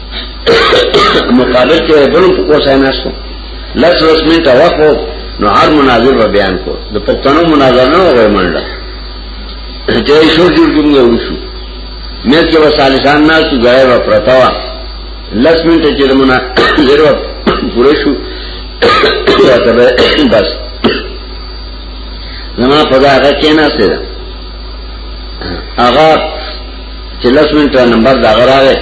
مقابل کې بلو په کور ځای ناشته لږ لږ منټه وخت نو هر مناظر به بیان کو د پښتنو مناظر نه وای منډه چې شو جوړ کومه وشو مې کې وسالسان نه چې غیر و پرتاوا لږ منټه چې دمنا زیرو پوره شو راته بس زما په دا هغه کې نه سره هغه چې لس منټه نمبر دا غراغه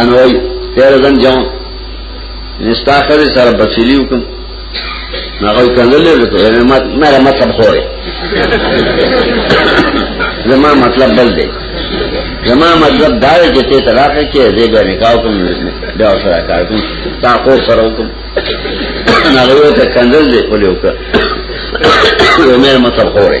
انوي تیر ځم جام نستا خري سره بچلیو کوم هغه کندلې ته یې ما ما مطلب خوره زما مطلب بل دی زما مطلب دا دی چې ته تراکه کې دې به نکاح کوم دا سره کار کوم تا کو سره کوم هغه ته کندل دې کولیو کا مې مطلب خوره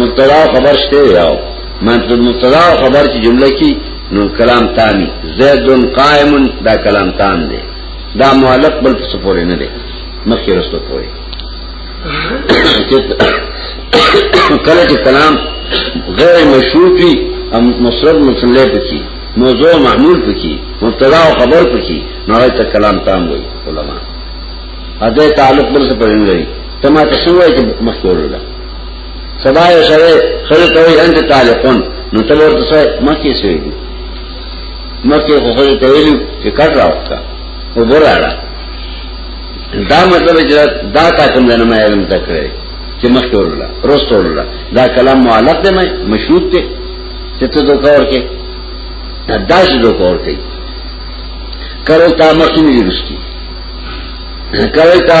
مبتدا خبر شته یاو منصوب مبتدا خبر چې جمله کې نو کلام تانی زید قائم دا کلام تان دی دا معلق بل څه پورې نه دی مخکې رسو پورې کله چې کلام غیر مشروع کی ام مسرد مسلح پکی موضوع معمول پکی مبتدا او خبر پکی نو ته کلام تام وای علما اده تعلق بل څه پرې نه لري تما ته شوای چې مخکې ورل سبا یو سره خل کوي انت طالقون نو ته ورته سره مکه سوي مکه خو خل ته ویلو چې کټ راوخته او براړه دا مطلب چې دا تا کوم نه ما علم تکړه چې مخکې ورلا روسته ورلا دا کلام معلق دی مشروط دی چې ته دوه کور کې دا چې دوه کور کې کرو تا مخکې نه رستی کرو تا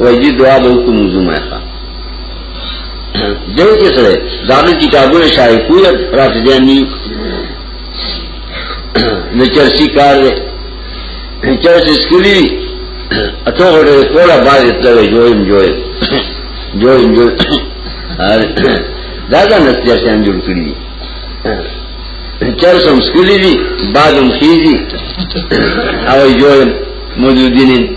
وجی دعا به کوم زما ښا دې کې سره دانو کتابونه شای کوی راته دې نی نو چرسی کار دې چرسی سکلی اته ورته کولا باندې تلې جوړم جوړ جوړم جوړ دا دا نسیا شان جوړ کړی چر سم سکلی دي بعد هم خيزي او جوړم موجودين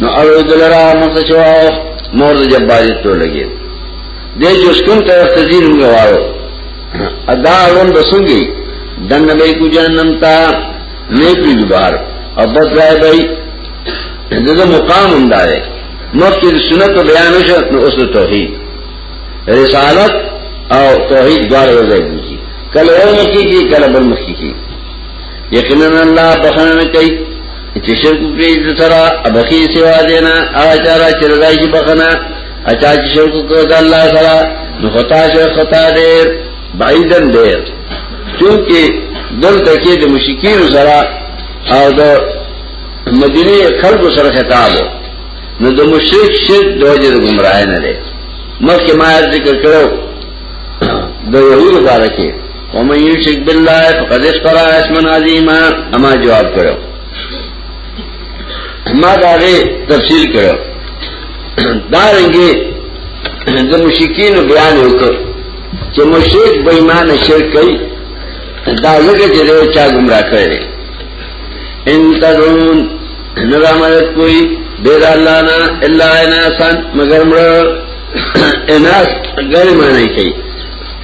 نو اوی دلرا مخت چواو مور دا جباری تو لگی دے جسکن تا اختزیر مگوارو ادا اولون بسنگی دن نبی کو جہنم تا نیپی دوبار او بس رائے بھئی دغه مقام هم داري مخکې سنت او بیان شو نو اوس توحید رسالت او توحید دواړه ورځي دي کله یو مخکې کې کله بل مخکې کې یقینا الله بخنه کوي چې شرک کوي د سره ابخي سوا دینا اچارا چې راځي چې بخنا اچا چې شرک کوي د الله سره نو خطا شو خطا دې بعیدن دې چونکه دلته کې د مشکین سره او د مدینه خلق سره خطاب نو د مشرک شرک د وجه د گمراه نه دی مخکې ما ذکر کړو د یهودو باره کې ومن یشرک بالله فقد افترا اسما عظیما اما جواب کړو ما داغه تفصیل کړو دا رنګي د مشکین بیان وکړ چې مشرک بې ایمان شرک کوي دا لږه چې له چا گمراه کړي ان تدون نظامت کوئی بیر اللہ نا اللہ اناسان مگر مر اناس غیر معنی کئی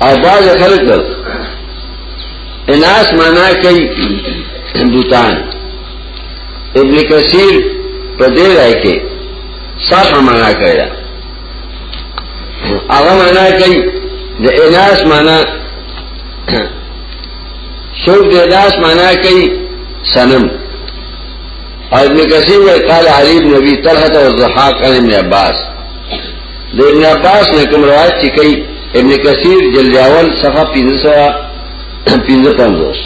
او بعض خلق در اناس مانا کئی دوتان ابن کثیر پا دے رائے کے صاف مانا کئی را اغا مانا کئی دا اناس مانا سوک دا اناس مانا کئی سنم اور ابن کثیر قال علی بن نبی طلحت و الضحاق عن ابن عباس د ابن عباس نه کوم روایت چې کوي ابن کثیر جلد اول صفحه 1555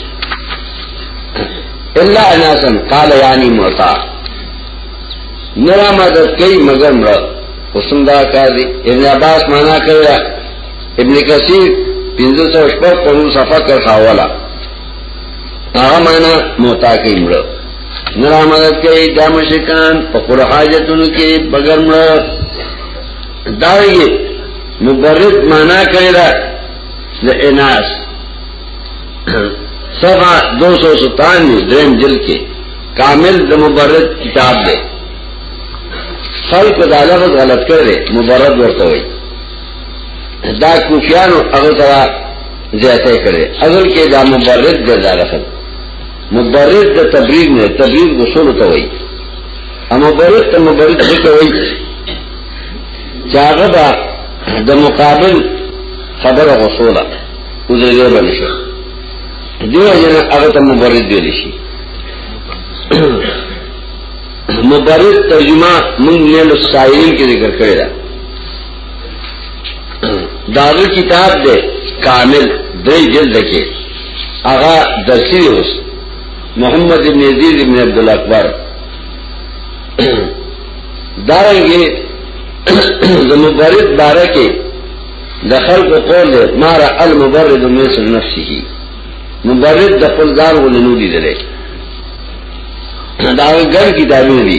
الا اناسن قال یعنی معطا نرا مدد کوي مگر مړ حسن دا کار دی ابن عباس معنا کوي ابن کثیر 1555 صفحه کې خاولا هغه معنا معطا کوي مړ نرامدت کئی دا مشکان پا قل حاجتنو کی بگر مر داوی مبرد مانا کئی دا دا اناس صفحہ دو سو ستانوی درم جل کے کامل دا مبرد کتاب دے خلق دا لفظ غلط کر دے مبرد ورطا ہوئی دا کوفیانو اغترا زیادہ کرے اگر کے دا مبرد گردہ لفظ مبرد د تبرید نه تبرید غسل ته وای اما مبرد ته مبرد څه کوي چاغه با د مقابل خبره غسوله او دې دې باندې شو دیو جن هغه ته مبرد دی لشي مبرد ترجمه مونږ له سایل کې ذکر کړی دا داغی کتاب دے کامل دری جلد کے اغا درسی اس محمد ابن عزیز ابن عبدالاکبر داریں گے مبرد بارہ کے دخل کو قول دے مارا المبرد میں سر نفسی ہی مبرد دخل دار وہ لنو دی دلے داغی گھر کی داروں دی